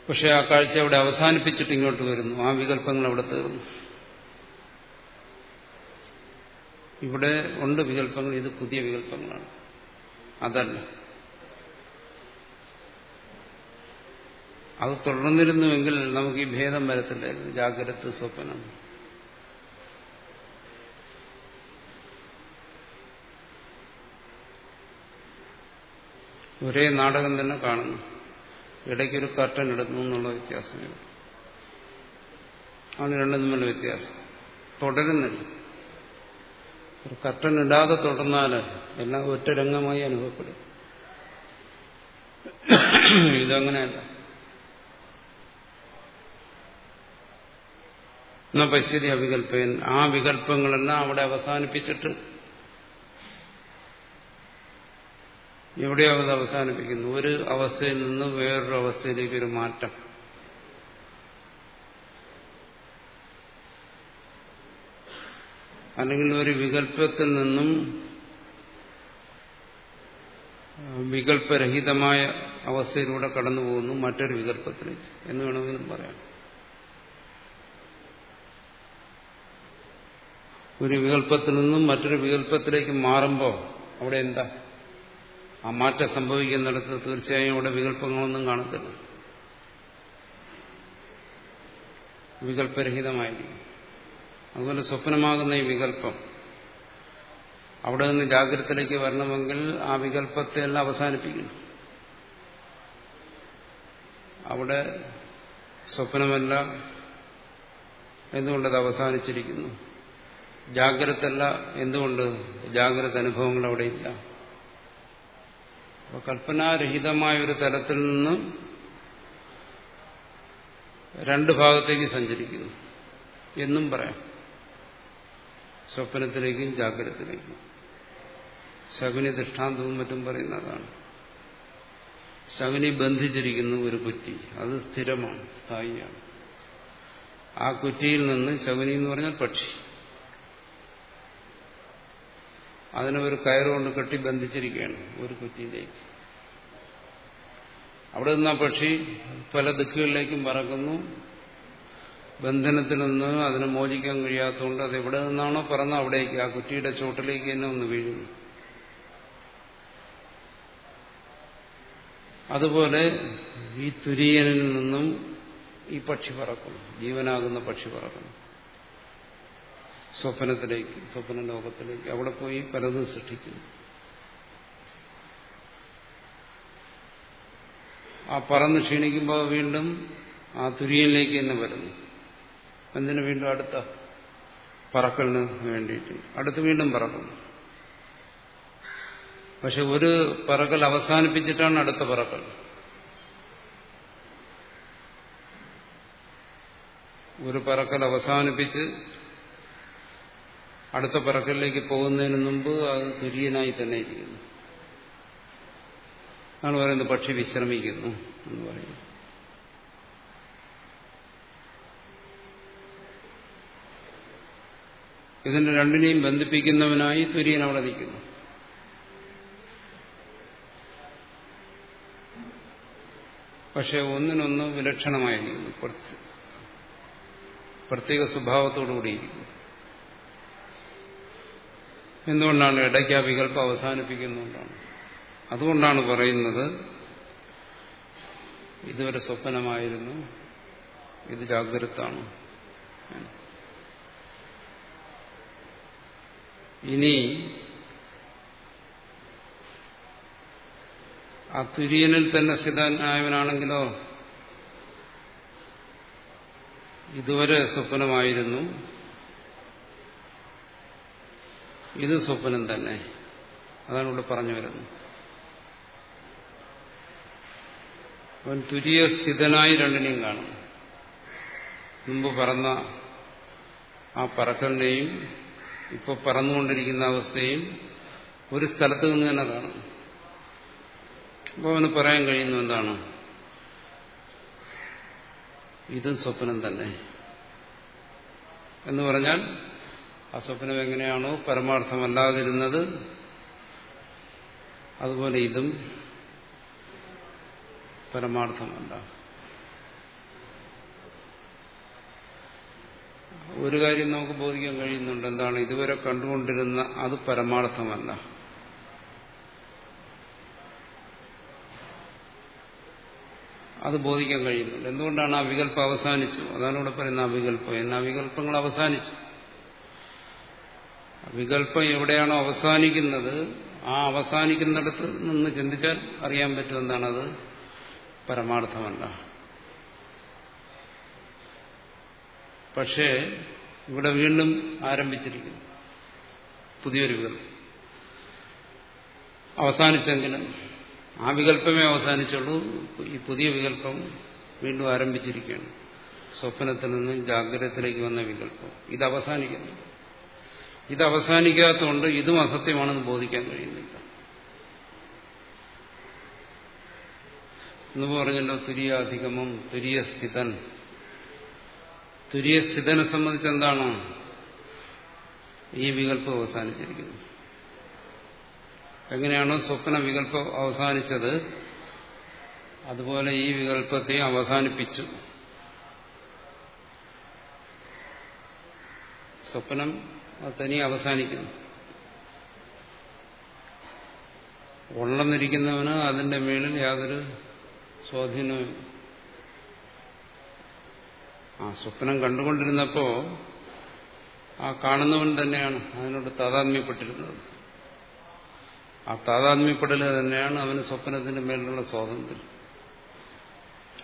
പക്ഷെ ആ കാഴ്ച അവിടെ അവസാനിപ്പിച്ചിട്ട് ഇങ്ങോട്ട് വരുന്നു. ആ വികല്പങ്ങൾ അവിടെ തീർന്നു. ഇവിടെ ഉണ്ട് വികല്പങ്ങൾ ഇത് പുതിയ വികല്പങ്ങളാണ് അതല്ല. അത് തുടർന്നിരുന്നുവെങ്കിൽ നമുക്ക് ഈ ഭേദം വരത്തില്ലായിരുന്നു. ജാഗ്രത സ്വപ്നം. ഒരേ നാടകം തന്നെ കാണുന്നു. ഇടയ്ക്കൊരു കർട്ടൻ ഇടുന്നു എന്നുള്ള വ്യത്യാസമേ ആണ് രണ്ടും തമ്മിൽ വ്യത്യാസം. തുടരുന്നില്ല. ഒരു കർട്ടൻ ഇടാതെ തുടർന്നാൽ എല്ലാം ഒറ്റ രംഗമായി അനുഭവപ്പെടും. ഇതങ്ങനെയല്ല. എന്നാ പശ്യതി അവികൽപ്പയൻ ആ വികല്പങ്ങളെല്ലാം അവിടെ അവസാനിപ്പിച്ചിട്ട് എവിടെയോ അത് അവസാനിപ്പിക്കുന്നു. ഒരു അവസ്ഥയിൽ നിന്ന് വേറൊരു അവസ്ഥയിലേക്ക് ഒരു മാറ്റം. അല്ലെങ്കിൽ ഒരു വികല്പത്തിൽ നിന്നും വികല്പരഹിതമായ അവസ്ഥയിലൂടെ കടന്നു പോകുന്നു മറ്റൊരു വികല്പത്തിലേക്ക് എന്ന് വേണമെങ്കിലും പറയാം. ഒരു വികല്പത്തിൽ നിന്നും മറ്റൊരു വികല്പത്തിലേക്ക് മാറുമ്പോൾ അവിടെ എന്താ? ആ മാറ്റം സംഭവിക്കുന്നിടത്ത് തീർച്ചയായും ഇവിടെ വികല്പങ്ങളൊന്നും കാണത്തില്ല. വികല്പരഹിതമായിരിക്കും. അതുപോലെ സ്വപ്നമാകുന്ന ഈ വികല്പം. അവിടെ നിന്ന് ജാഗ്രതത്തിലേക്ക് വരണമെങ്കിൽ ആ വികല്പത്തെ എല്ലാം അവസാനിപ്പിക്കുന്നു അവിടെ സ്വപ്നമല്ല എന്തുകൊണ്ടത് അവസാനിച്ചിരിക്കുന്നു. ജാഗ്രതല്ല എന്തുകൊണ്ട്? ജാഗ്രത അനുഭവങ്ങൾ അവിടെ ഇല്ല. അപ്പോൾ കൽപ്പനാരഹിതമായ ഒരു തലത്തിൽ നിന്ന് രണ്ട് ഭാഗത്തേക്ക് സഞ്ചരിക്കുന്നു. എന്നും പറയാം. സ്വപ്നത്തിലേക്കും ജാഗ്രതത്തിലേക്കും. ശകുനി ദൃഷ്ടാന്തവും മറ്റും പറയുന്നതാണ് ശകുനി ബന്ധിച്ചിരിക്കുന്നു ഒരു കുറ്റി. അത് സ്ഥിരമാണ് സ്ഥായിയാണ്. ആ കുറ്റിയിൽ നിന്ന് ശകുനി എന്ന് പറഞ്ഞാൽ പക്ഷി. അതിനെ ഒരു കയറുകൊണ്ട് കെട്ടി ബന്ധിച്ചിരിക്കുകയാണ് ഒരു കുറ്റിയിലേക്ക്. അവിടെ നിന്ന് ആ പക്ഷി പല ദിക്കുകളിലേക്കും പറക്കുന്നു. ബന്ധനത്തിൽ നിന്ന് അതിനെ മോചിക്കാൻ കഴിയാത്തതുകൊണ്ട് അത് എവിടെ നിന്നാണോ പറന്ന് അവിടേക്ക് ആ കുറ്റിയുടെ ചോട്ടിലേക്ക് തന്നെ ഒന്ന് വീഴുന്നു. അതുപോലെ ഈ തുര്യനിൽ നിന്നും ഈ പക്ഷി പറക്കുന്നു. ജീവനാകുന്ന പക്ഷി പറക്കുന്നു. സ്വപ്നത്തിലേക്ക് സ്വപ്ന ലോകത്തിലേക്ക് അവിടെ പോയി പലതും സൃഷ്ടിക്കുന്നു. ആ പറന്ന് ക്ഷീണിക്കുമ്പോൾ വീണ്ടും ആ തുര്യനിലേക്ക് തന്നെ വരുന്നു. എന്തിനു വീണ്ടും അടുത്ത പറക്കലിന് വേണ്ടിയിട്ട്? അടുത്ത് വീണ്ടും പറക്കുന്നു. പക്ഷെ ഒരു പറക്കൽ അവസാനിപ്പിച്ചിട്ടാണ് അടുത്ത പറക്കൽ. ഒരു പറക്കൽ അവസാനിപ്പിച്ച് അടുത്ത പറക്കലിലേക്ക് പോകുന്നതിന് മുമ്പ് അത് തുര്യനായി തന്നെ ഇരിക്കുന്നു ആണ് പറയുന്നത് പക്ഷി വിശ്രമിക്കുന്നു എന്ന് പറയുന്നു. ഇതിന്റെ രണ്ടിനെയും ബന്ധിപ്പിക്കുന്നവനായി തുര്യൻ അവിടെ നിൽക്കുന്നു. പക്ഷെ ഒന്നിനൊന്ന് വിലക്ഷണമായിരിക്കുന്നു. പ്രത്യേക സ്വഭാവത്തോടുകൂടിയിരിക്കുന്നു എന്തുകൊണ്ടാണ് ഇടയ്ക്ക് ആ വികല്പം അവസാനിപ്പിക്കുന്നതുകൊണ്ടാണ്? അതുകൊണ്ടാണ് പറയുന്നത് ഇതുവരെ സ്വപ്നമായിരുന്നു ഇത് ജാഗ്രതാണ് ഇനി ആ തുര്യനിൽ തന്നെ സ്ഥിതനായവനാണെങ്കിലോ ഇതുവരെ സ്വപ്നമായിരുന്നു. ഇത് സ്വപ്നം തന്നെ. അതാണ് ഇവിടെ പറഞ്ഞു വരുന്നത്. അവൻ തുരിയ സ്ഥിതനായി രണ്ടിനെയും കാണും മുമ്പ് പറന്ന ആ പറക്കലിനെയും ഇപ്പോൾ പറന്നുകൊണ്ടിരിക്കുന്ന അവസ്ഥയും ഒരു സ്ഥലത്ത് നിന്ന് തന്നെ കാണും അപ്പോൾ അവന് പറയാൻ കഴിയുന്നു എന്താണ്? ഇതും സ്വപ്നം തന്നെ. എന്ന് പറഞ്ഞാൽ ആ സ്വപ്നം എങ്ങനെയാണോ പരമാർത്ഥമല്ലാതിരുന്നത് അതുപോലെ ഇതും പരമാർത്ഥമല്ല ഒരു കാര്യം നമുക്ക് ബോധിക്കാൻ കഴിയുന്നുണ്ട്. എന്താണ്? ഇതുവരെ കണ്ടുകൊണ്ടിരുന്ന അത് പരമാർത്ഥമല്ല അത് ബോധിക്കാൻ കഴിയുന്നുണ്ട്. എന്തുകൊണ്ടാണ് ആ വികല്പം അവസാനിച്ചു അതാണ് ഇവിടെ പറയുന്ന അവികല്പം എന്ന വികല്പങ്ങൾ അവസാനിച്ചു. വികല്പം എവിടെയാണോ അവസാനിക്കുന്നത് ആ അവസാനിക്കുന്നിടത്ത് നിന്ന് ചിന്തിച്ചാൽ അറിയാൻ പറ്റുമെന്നാണത് പരമാർത്ഥമല്ല. പക്ഷേ ഇവിടെ വീണ്ടും ആരംഭിച്ചിരിക്കുന്നു. പുതിയൊരു വികല്പം അവസാനിച്ചെങ്കിലും ആ വികല്പമേ അവസാനിച്ചുള്ളൂ. ഈ പുതിയ വികല്പം വീണ്ടും ആരംഭിച്ചിരിക്കുകയാണ്. സ്വപ്നത്തിൽ നിന്ന് ജാഗ്രതത്തിലേക്ക് വന്ന വികല്പം ഇത് അവസാനിക്കുന്നു. ഇത് അവസാനിക്കാത്തതുകൊണ്ട് ഇതും അസത്യമാണെന്ന് ബോധിക്കാൻ കഴിയുന്നില്ല. എന്ന് പറഞ്ഞല്ലോ തുര്യാധിഗമം തുര്യസ്ഥിതൻ. തുര്യസ്ഥിതനെ സംബന്ധിച്ച് എന്താണ് ഈ വികല്പം അവസാനിച്ചിരിക്കുന്നത്? എങ്ങനെയാണോ സ്വപ്ന വികല്പം അവസാനിച്ചത് അതുപോലെ ഈ വികല്പത്തെ അവസാനിപ്പിച്ചു. സ്വപ്നം തനി അവസാനിക്കുന്നു. ഉള്ളന്നിരിക്കുന്നവന് അതിന്റെ മേളിൽ യാതൊരു സ്വാധീനവും ആ സ്വപ്നം കണ്ടുകൊണ്ടിരുന്നപ്പോ ആ കാണുന്നവൻ തന്നെയാണ് അതിനോട് താതാത്മ്യപ്പെട്ടിരുന്നത്. ആ താതാത്മ്യപ്പെടൽ തന്നെയാണ് അവന് സ്വപ്നത്തിന്റെ മേലുള്ള സ്വാതന്ത്ര്യം.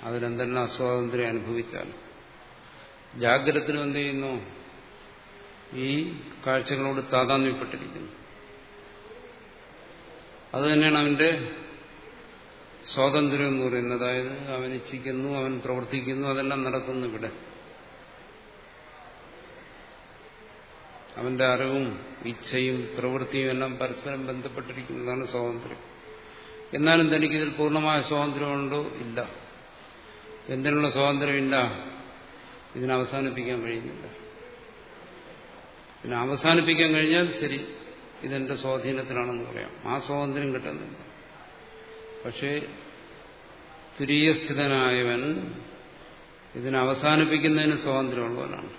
അതിനെന്തെല്ലാം അസ്വാതന്ത്ര്യം അനുഭവിച്ചാൽ ജാഗ്രതത്തിനും എന്ത് ചെയ്യുന്നു? ഈ കാഴ്ചകളോട് താതാന്യപ്പെട്ടിരിക്കുന്നു അത് തന്നെയാണ് അവന്റെ സ്വാതന്ത്ര്യം എന്ന് പറയുന്നത്. അതായത് അവൻ ഇച്ഛിക്കുന്നു അവൻ പ്രവർത്തിക്കുന്നു അതെല്ലാം നടക്കുന്നു ഇവിടെ. അവന്റെ അറിവും ഇച്ഛയും പ്രവൃത്തിയും എല്ലാം പരസ്പരം ബന്ധപ്പെട്ടിരിക്കുന്നതാണ് സ്വാതന്ത്ര്യം. എന്നാലും തനിക്കിതിൽ പൂർണമായ സ്വാതന്ത്ര്യമുണ്ടോ? ഇല്ല. എന്തിനുള്ള സ്വാതന്ത്ര്യമില്ല. ഇതിനവസാനിപ്പിക്കാൻ കഴിയുന്നില്ല. ഇതിനെ അവസാനിപ്പിക്കാൻ കഴിഞ്ഞാൽ ശരി ഇതെന്റെ സ്വാധീനത്തിലാണെന്ന് പറയാം. ആ സ്വാതന്ത്ര്യം കിട്ടുന്നില്ല. പക്ഷേ തുരീയസ്ഥിതനായവൻ ഇതിനെ അവസാനിപ്പിക്കുന്നതിന് സ്വാതന്ത്ര്യമുള്ളവനാണ്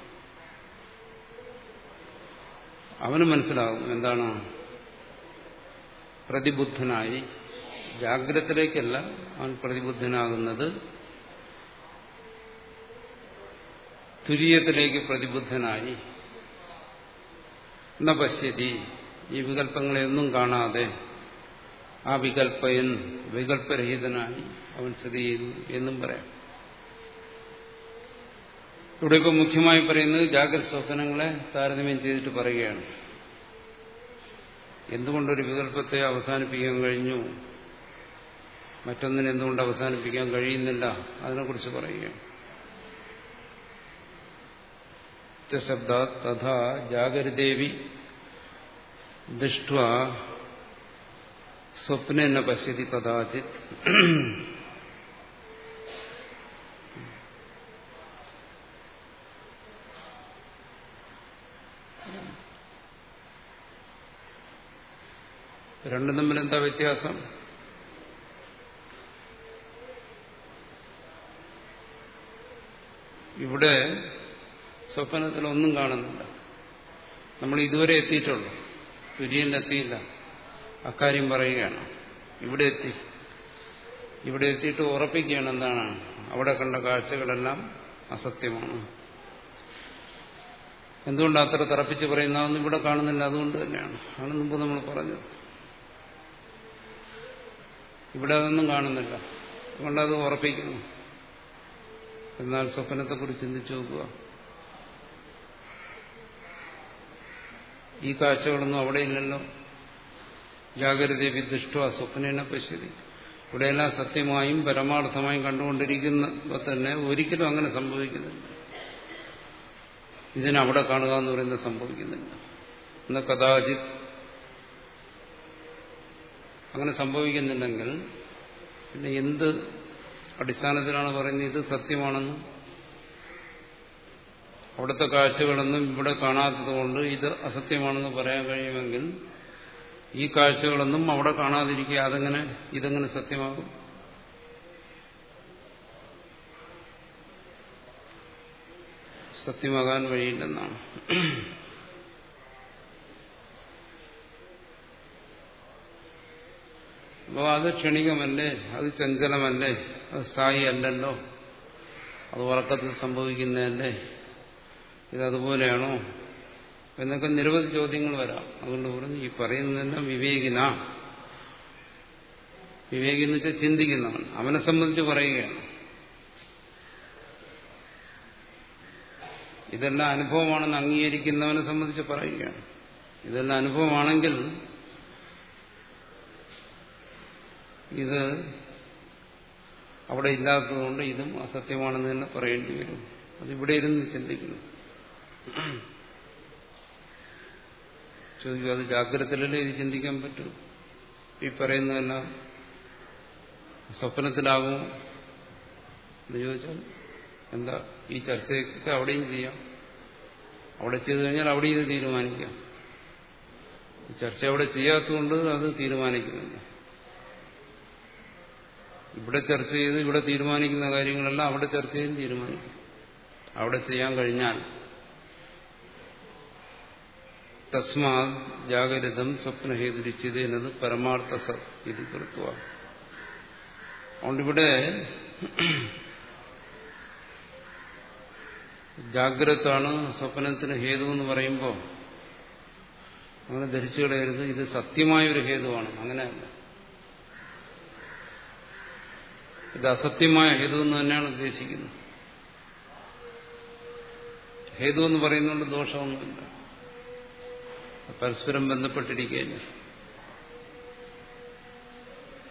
അവന് മനസ്സിലാകും എന്താണ്? പ്രതിബുദ്ധനായി ജാഗ്രതത്തിലേക്കല്ല അവൻ പ്രതിബുദ്ധനാകുന്നത്. തുര്യത്തിലേക്ക് പ്രതിബുദ്ധനായി എന്ന പശ്യതി. ഈ വികല്പങ്ങളെയൊന്നും കാണാതെ ആ വികല്പയൻ വികല്പരഹിതനായി അവൻ സ്ഥിതി ചെയ്യുന്നു എന്നും പറയാം. ഇവിടെ ഇപ്പം മുഖ്യമായി പറയുന്നത് ജാഗ്രത സ്വപ്നങ്ങളെ താരതമ്യം ചെയ്തിട്ട് പറയുകയാണ്. എന്തുകൊണ്ടൊരു വികല്പത്തെ അവസാനിപ്പിക്കാൻ കഴിഞ്ഞു? മറ്റൊന്നിനെ എന്തുകൊണ്ട് അവസാനിപ്പിക്കാൻ കഴിയുന്നില്ല? അതിനെക്കുറിച്ച് പറയുകയാണ്. ശബ്ദ തഥാ ജാഗരദേവി ദൃഷ്ട സ്വപ്ന പശ്യതി കഥാചിത് രണ്ടും തമ്മിൽ എന്താ വ്യത്യാസം ഇവിടെ സ്വപ്നത്തിൽ ഒന്നും കാണുന്നില്ല. നമ്മൾ ഇതുവരെ എത്തിയിട്ടുള്ളൂ. തുര്യനിലെത്തിയില്ല അക്കാര്യം പറയുകയാണ്. ഇവിടെ എത്തി. ഇവിടെ എത്തിയിട്ട് ഉറപ്പിക്കുകയാണ് എന്താണ്? അവിടെ കണ്ട കാഴ്ചകളെല്ലാം അസത്യമാണ്. എന്തുകൊണ്ട് അത്ര തറപ്പിച്ച് പറയുന്നതൊന്നും ഇവിടെ കാണുന്നില്ല. അതുകൊണ്ട് തന്നെയാണ്. ആണ് മുമ്പ് നമ്മൾ പറഞ്ഞത്. ഇവിടെ അതൊന്നും കാണുന്നില്ല. അതുകൊണ്ട് അത് ഉറപ്പിക്കുന്നു. എന്നാൽ സ്വപ്നത്തെക്കുറിച്ച് ചിന്തിച്ചു നോക്കുക. ഈ കാഴ്ചകളൊന്നും അവിടെ ഇല്ലല്ലോ. ജാഗ്രത ആ സ്വപ്നേന പശ്യതി. ഇവിടെയെല്ലാം സത്യമായും പരമാർത്ഥമായും കണ്ടുകൊണ്ടിരിക്കുമ്പോൾ തന്നെ ഒരിക്കലും അങ്ങനെ സംഭവിക്കുന്നില്ല. ഇതിനവിടെ കാണുക എന്ന് പറയുന്നത് സംഭവിക്കുന്നില്ല. എന്ന കഥാചിത് അങ്ങനെ സംഭവിക്കുന്നില്ലെങ്കിൽ പിന്നെ എന്ത് അടിസ്ഥാനത്തിലാണ് പറയുന്നത്? ഇത് സത്യമാണെന്ന് അവിടുത്തെ കാഴ്ചകളൊന്നും ഇവിടെ കാണാത്തതുകൊണ്ട് ഇത് അസത്യമാണെന്ന് പറയാൻ കഴിയുമെങ്കിൽ ഈ കാഴ്ചകളൊന്നും അവിടെ കാണാതിരിക്കുക അതെങ്ങനെ ഇതെങ്ങനെ സത്യമാകും. സത്യമാകാൻ വഴിയില്ലെന്നാണ്. അപ്പോൾ അത് ക്ഷണികമല്ലേ? അത് ചഞ്ചലമല്ലേ? അത് സ്ഥായി അല്ലല്ലോ അത് ഉറക്കത്തിൽ സംഭവിക്കുന്നതല്ലേ? ഇതതുപോലെയാണോ എന്നൊക്കെ നിരവധി ചോദ്യങ്ങൾ വരാം. അതുകൊണ്ട് പറഞ്ഞു ഈ പറയുന്നതെല്ലാം വിവേകിന. വിവേകി വെച്ചാൽ ചിന്തിക്കുന്നവൻ. അവനെ സംബന്ധിച്ച് പറയുകയാണ്. ഇതെല്ലാം അനുഭവമാണെന്ന് അംഗീകരിക്കുന്നവനെ സംബന്ധിച്ച് പറയുകയാണ്. ഇതെല്ലാം അനുഭവമാണെങ്കിൽ ഇത് അവിടെ ഇല്ലാത്തതുകൊണ്ട് ഇതും അസത്യമാണെന്ന് തന്നെ പറയേണ്ടി വരും. അതിവിടെ ഇരുന്ന് ചിന്തിക്കുന്നു. ചോദിക്കും അത് ജാഗ്രതയിലല്ലേ ഇത് ചിന്തിക്കാൻ പറ്റൂ? ഈ പറയുന്നതെല്ലാം സ്വപ്നത്തിലാകും എന്ന് ചോദിച്ചാൽ എന്താ ഈ ചർച്ചയൊക്കെ അവിടെയും ചെയ്യാം. അവിടെ ചെയ്തു കഴിഞ്ഞാൽ അവിടെ ഇത് തീരുമാനിക്കാം. ചർച്ച അവിടെ ചെയ്യാത്തതുകൊണ്ട് അത് തീരുമാനിക്കുന്നില്ല. ഇവിടെ ചർച്ച ചെയ്ത് ഇവിടെ തീരുമാനിക്കുന്ന കാര്യങ്ങളെല്ലാം അവിടെ ചർച്ച ചെയ്ത് തീരുമാനിക്കും. അവിടെ ചെയ്യാൻ കഴിഞ്ഞാൽ തസ്മാ ജാഗരിതം സ്വപ്നഹേതുരിച്ചത് എന്നത് പരമാർത്ഥ ഇത് കൃത്വ. അതുകൊണ്ടിവിടെ ജാഗ്രതാണ് സ്വപ്നത്തിന് ഹേതു എന്ന് പറയുമ്പോൾ അങ്ങനെ ധരിച്ചു കളയരുത്. ഇത് സത്യമായൊരു ഹേതുവാണ്. അങ്ങനെയല്ല. ഇത് അസത്യമായ ഹേതു എന്ന് തന്നെയാണ് ഉദ്ദേശിക്കുന്നത്. ഹേതു എന്ന് പറയുന്നതുകൊണ്ട് ദോഷമൊന്നുമില്ല. പരസ്പരം ബന്ധപ്പെട്ടിരിക്കുകയില്ല?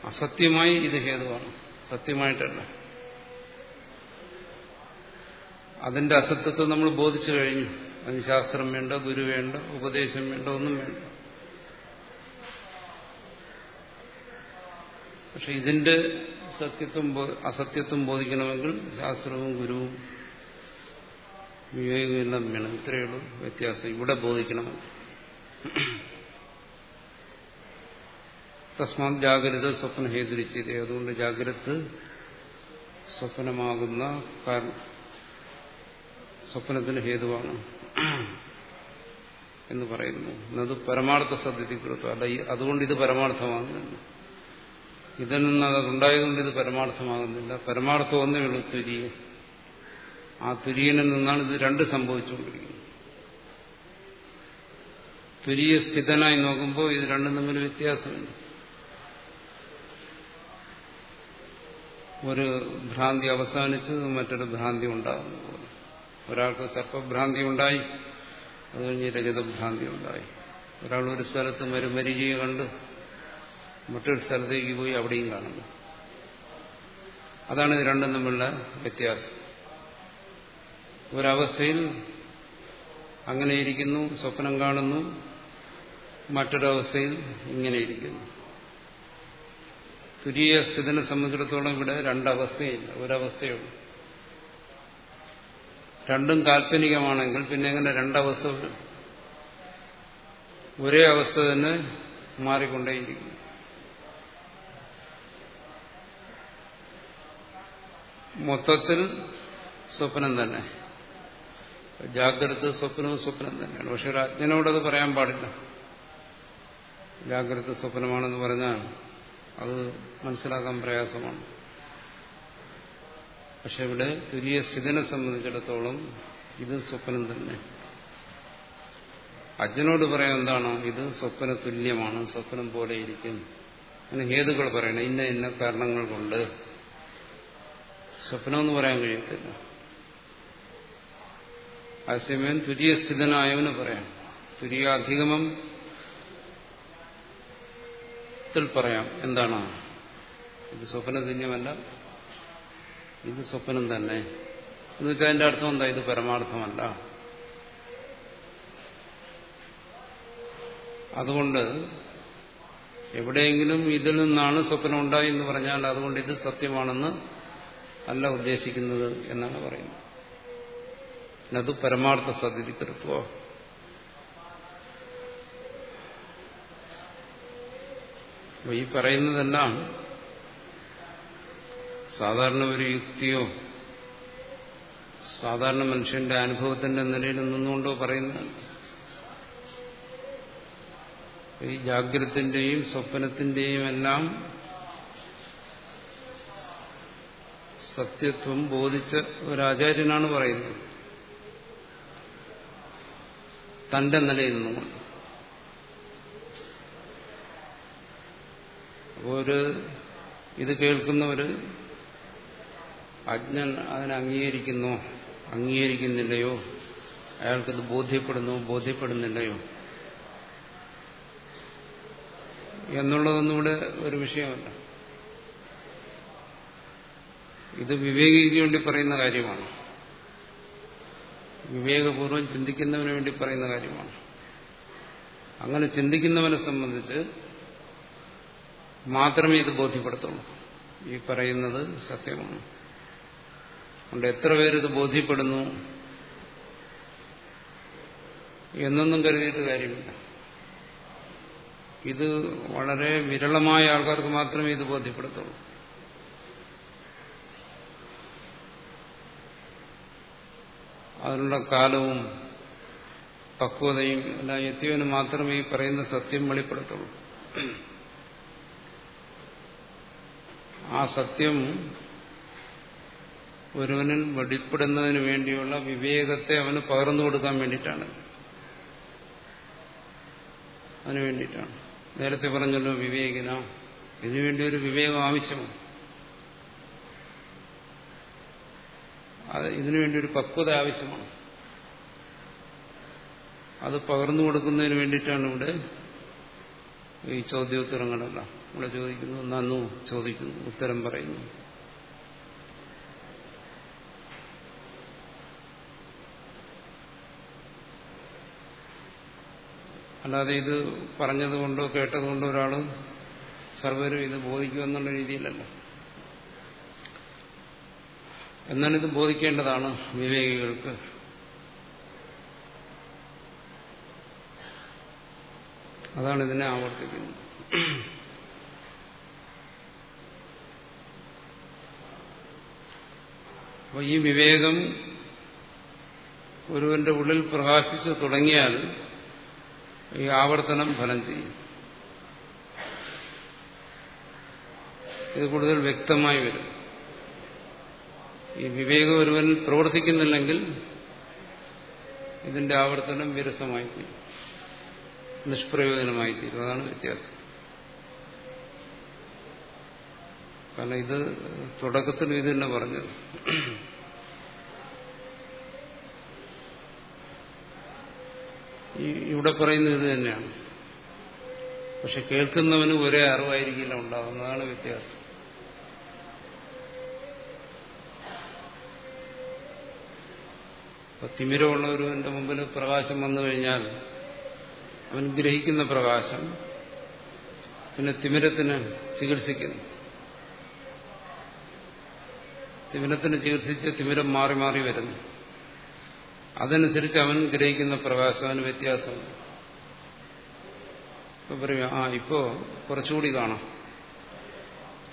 അസത്യമായി ഇത് ഹേതുവാണ്. സത്യമായിട്ടല്ല. അതിന്റെ അസത്യത്തെ നമ്മൾ ബോധിച്ചു കഴിഞ്ഞു. അതിന് ശാസ്ത്രം വേണ്ട ഗുരു വേണ്ട ഉപദേശം വേണ്ട ഒന്നും വേണ്ട. പക്ഷെ ഇതിന്റെ സത്യത്വം അസത്യത്വം ബോധിക്കണമെങ്കിൽ ശാസ്ത്രവും ഗുരുവും വിവേകമെല്ലാം വേണം. ഇത്രയേ ഉള്ളൂ വ്യത്യാസം. ഇവിടെ ബോധിക്കണമെങ്കിൽ. തസ്മാത് ജാഗ്രത സ്വപ്ന ഹേതുരിച്ചത്. അതുകൊണ്ട് ജാഗ്രത് സ്വപ്നമാകുന്ന സ്വപ്നത്തിന് ഹേതുവാണ് എന്ന് പറയുന്നു. എന്നത് പരമാർത്ഥ സദ്യത്തിൽ കൊടുത്തു അല്ല അതുകൊണ്ട് ഇത് പരമാർത്ഥമാകുന്നില്ല. ഇതിൽ നിന്ന് അതുണ്ടായതുകൊണ്ട് ഇത് പരമാർത്ഥമാകുന്നില്ല. പരമാർത്ഥം ഒന്നേ ഉള്ളൂ തുര്യൻ ആ തുര്യനിൽ നിന്നാണ് ഇത് രണ്ട് സംഭവിച്ചുകൊണ്ടിരിക്കുന്നത്. തുരിയ സ്ഥിതനായി നോക്കുമ്പോൾ ഇത് രണ്ടും തമ്മിൽ വ്യത്യാസമുണ്ട്. ഒരു ഭ്രാന്തി അവസാനിച്ച് മറ്റൊരു ഭ്രാന്തി ഉണ്ടാകുന്നു ഒരാൾക്ക് സർപ്പഭ്രാന്തി ഉണ്ടായി അത് കഴിഞ്ഞ് രജതഭ്രാന്തി ഉണ്ടായി. ഒരാൾ ഒരു സ്ഥലത്ത് മരുമരികയെ കണ്ട് മറ്റൊരു സ്ഥലത്തേക്ക് പോയി അവിടെയും കാണുന്നു. അതാണ് ഇത് രണ്ടും തമ്മിലുള്ള വ്യത്യാസം. ഒരവസ്ഥയിൽ അങ്ങനെ ഇരിക്കുന്നു സ്വപ്നം കാണുന്നു മറ്റൊരവസ്ഥയിൽ ഇങ്ങനെയിരിക്കുന്നു തുരീയ സ്ഥിതിനെ സംബന്ധിച്ചിടത്തോളം ഇവിടെ രണ്ടവസ്ഥയില്ല ഒരവസ്ഥയുള്ളൂ രണ്ടും കാൽപ്പനികമാണെങ്കിൽ പിന്നെ എങ്ങനെ രണ്ടവസ്ഥ വരും? ഒരേ അവസ്ഥ തന്നെ മാറിക്കൊണ്ടേയിരിക്കും മൊത്തത്തിൽ സ്വപ്നം തന്നെ. ജാഗ്രത സ്വപ്നവും സ്വപ്നം തന്നെയാണ്. പക്ഷെ ഒരു അജ്ഞനോടത് പറയാൻ പാടില്ല. ജാഗ്രത സ്വപ്നമാണെന്ന് പറഞ്ഞാൽ അത് മനസ്സിലാക്കാൻ പ്രയാസമാണ്. പക്ഷെ ഇവിടെ തുല്യ സ്ഥിതിനെ സംബന്ധിച്ചിടത്തോളം ഇത് സ്വപ്നം തന്നെ. അജ്ഞനോട് പറയാൻ എന്താണ്? ഇത് സ്വപ്ന തുല്യമാണ് സ്വപ്നം പോലെ ഇരിക്കും. അങ്ങനെ ഹേതുക്കൾ പറയണം ഇന്ന ഇന്ന കാരണങ്ങൾ കൊണ്ട്. സ്വപ്നം എന്ന് പറയാൻ കഴിയത്തില്ല. അതേസമയം തുരിയ സ്ഥിതനായവന് പറയാം തുര്യാധിഗമം പറയാം. എന്താണ്? ഇത് സ്വപ്നതുല്യമല്ല ഇത് സ്വപ്നം തന്നെ. എന്ന് വെച്ചാൽ അതിന്റെ അർത്ഥം എന്താ? ഇത് പരമാർത്ഥമല്ല. അതുകൊണ്ട് എവിടെയെങ്കിലും ഇതിൽ നിന്നാണ് സ്വപ്നം ഉണ്ടായി എന്ന് പറഞ്ഞാൽ അതുകൊണ്ട് ഇത് സത്യമാണെന്ന് അല്ല ഉദ്ദേശിക്കുന്നത് എന്നാണ് പറയുന്നത്. അത് പരമാർത്ഥ സതികൃത്വ ഈ പറയുന്നതെല്ലാം സാധാരണ ഒരു യുക്തിയോ സാധാരണ മനുഷ്യന്റെ അനുഭവത്തിന്റെ നിലയിൽ നിന്നുകൊണ്ടോ പറയുന്നതാണ് ഈ ജാഗ്രത്തിന്റെയും സ്വപ്നത്തിന്റെയും എല്ലാം സത്യത്വം ബോധിച്ച ഒരാചാര്യനാണ് പറയുന്നത്. തന്റെ നിലയിൽ നിന്നുകൊണ്ട്. ഒരു ഇത് കേൾക്കുന്നവര് അജ്ഞൻ അതിനെ അംഗീകരിക്കുന്നു. അംഗീകരിക്കുന്നില്ലയോ? അയാൾക്കത് ബോധ്യപ്പെടുന്നു ബോധ്യപ്പെടുന്നില്ലയോ? എന്നുള്ളതൊന്നും ഇവിടെ ഒരു വിഷയമല്ല. ഇത് വിവേകിക്ക് വേണ്ടി പറയുന്ന കാര്യമാണ്. വിവേകപൂർവം ചിന്തിക്കുന്നവന് വേണ്ടി പറയുന്ന കാര്യമാണ്. അങ്ങനെ ചിന്തിക്കുന്നവനെ സംബന്ധിച്ച് മാത്രമേ ഇത് ബോധ്യപ്പെടുത്തുള്ളൂ. ഈ പറയുന്നത് സത്യമാണ്. അതുകൊണ്ട് എത്ര പേരിത് ബോധ്യപ്പെടുന്നു എന്നൊന്നും കരുതിയിട്ട് കാര്യമില്ല. ഇത് വളരെ വിരളമായ ആൾക്കാർക്ക് മാത്രമേ ഇത് ബോധ്യപ്പെടുത്തുള്ളൂ. അതിനുള്ള കാലവും പക്വതയും എല്ലാം എത്തിയവന് മാത്രമേ ഈ പറയുന്ന സത്യം വെളിപ്പെടുത്തുള്ളൂ. ആ സത്യം ഒരുവനിൽ വെളിപ്പെടുന്നതിന് വേണ്ടിയുള്ള വിവേകത്തെ അവന് പകർന്നു കൊടുക്കാൻ വേണ്ടിയിട്ടാണ്. അതിനു വേണ്ടിയിട്ടാണ്. നേരത്തെ പറഞ്ഞല്ലോ വിവേകിന. ഇതിനുവേണ്ടി ഒരു വിവേകം ആവശ്യമാണ്. ഇതിനുവേണ്ടി ഒരു പക്വത ആവശ്യമാണ്. അത് പകർന്നു കൊടുക്കുന്നതിന് വേണ്ടിയിട്ടാണ് ഇവിടെ ഈ ചോദ്യോത്തരങ്ങളെല്ലാം. ഇവിടെ ചോദിക്കുന്നു നന്നു ചോദിക്കുന്നു ഉത്തരം പറയുന്നു. അല്ലാതെ ഇത് പറഞ്ഞതുകൊണ്ടോ കേട്ടതുകൊണ്ടോ ഒരാൾ സർവരും ഇത് ബോധിക്കുമെന്നുള്ള രീതിയിലല്ല. ഇത് ബോധിക്കേണ്ടതാണ് വിവേകികൾക്ക്. അതാണ് ഇതിനെ ആവർത്തിക്കുന്നത്. അപ്പോൾ ഈ വിവേകം ഒരുവന്റെ ഉള്ളിൽ പ്രകാശിച്ചു തുടങ്ങിയാൽ ഈ ആവർത്തനം ഫലം ചെയ്യും. ഇത് കൂടുതൽ വ്യക്തമായി വരും. ഈ വിവേകം ഒരുവൻ പ്രവർത്തിക്കുന്നില്ലെങ്കിൽ ഇതിന്റെ ആവർത്തനം വിരസമായി തീരും. നിഷ്പ്രയോജനമായി തീരും. അതാണ് വ്യത്യാസം. കാരണം ഇത് തുടക്കത്തിൽ ഇത് തന്നെ പറഞ്ഞത്. ഇവിടെ പറയുന്നത് ഇത് തന്നെയാണ്. പക്ഷെ കേൾക്കുന്നവന് ഒരേ അറിവായിരിക്കില്ല ഉണ്ടാകുന്നതാണ് വ്യത്യാസം. തിമിരമുള്ള ഒരുവന്റെ മുമ്പിൽ പ്രകാശം വന്നു കഴിഞ്ഞാൽ അവൻ ഗ്രഹിക്കുന്ന പ്രകാശം പിന്നെ തിമിരത്തിന് ചികിത്സിക്കുന്നു. തിമിരത്തിന് ചികിത്സിച്ച് തിമിരം മാറി മാറി വരുന്നു. അതനുസരിച്ച് അവൻ ഗ്രഹിക്കുന്ന പ്രകാശം അവന് വ്യത്യാസമുണ്ട് ഇപ്പൊ പറയും ആ ഇപ്പോ കുറച്ചുകൂടി കാണാം.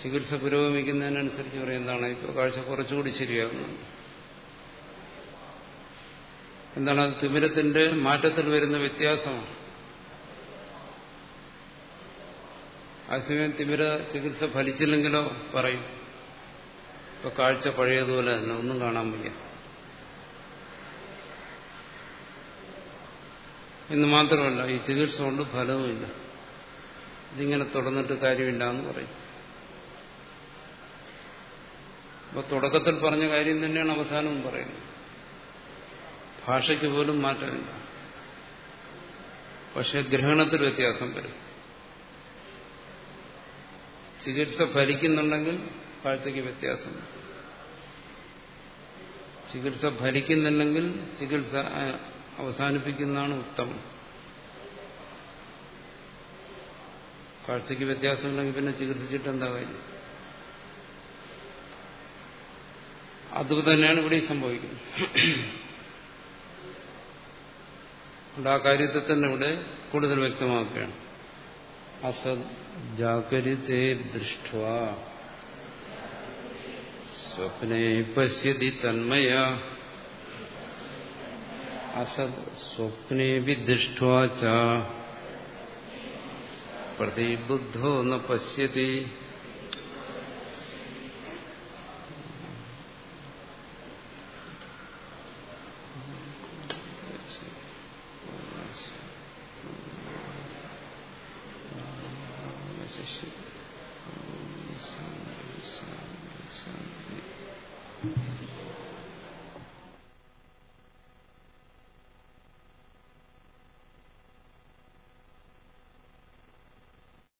ചികിത്സ പുരോഗമിക്കുന്നതിനനുസരിച്ച് പറയും എന്താണ് ഇപ്പോൾ കാഴ്ച കുറച്ചുകൂടി ശരിയാകുന്നു. എന്താണ് അത് തിമിരത്തിന്റെ മാറ്റത്തിൽ വരുന്ന വ്യത്യാസമാണ്. അതേസമയം തിമിര ചികിത്സ ഫലിച്ചില്ലെങ്കിലോ പറയും. ഇപ്പൊ കാഴ്ച പഴയതുപോലെ തന്നെ ഒന്നും കാണാൻ വയ്യ. എന്ന് മാത്രമല്ല ഈ ചികിത്സ കൊണ്ട് ഫലവുമില്ല. ഇതിങ്ങനെ തുടർന്നിട്ട് കാര്യമില്ല എന്ന് പറയും. അപ്പൊ തുടക്കത്തിൽ പറഞ്ഞ കാര്യം തന്നെയാണ് അവസാനവും പറയുന്നത്. ഭാഷയ്ക്ക് പോലും മാറ്റമില്ല. പക്ഷെ ഗ്രഹണത്തിൽ വ്യത്യാസം വരും. ചികിത്സ ഫലിക്കുന്നുണ്ടെങ്കിൽ ഭാഷയ്ക്ക് വ്യത്യാസം ചികിത്സ ഫലിക്കുന്നുണ്ടെങ്കിൽ ചികിത്സ അവസാനിപ്പിക്കുന്നതാണ് ഉത്തമം. കാഴ്ചയ്ക്ക് വ്യത്യാസമുണ്ടെങ്കിൽ പിന്നെ ചികിത്സിച്ചിട്ട് എന്താ കാര്യം? അതുതന്നെയാണ് ഇവിടെ സംഭവിക്കുന്നത്. ആ കാര്യത്തെ തന്നെ ഇവിടെ കൂടുതൽ വ്യക്തമാക്കുകയാണ്. അസത് ജാഗരിതേ ദൃഷ്ട സ്വപ്നേ പശ്യതി തന്മയ. അസത് സ്വപ്നേ ദൃഷ്ട പ്രതിബുദ്ധോ ന പശ്യതി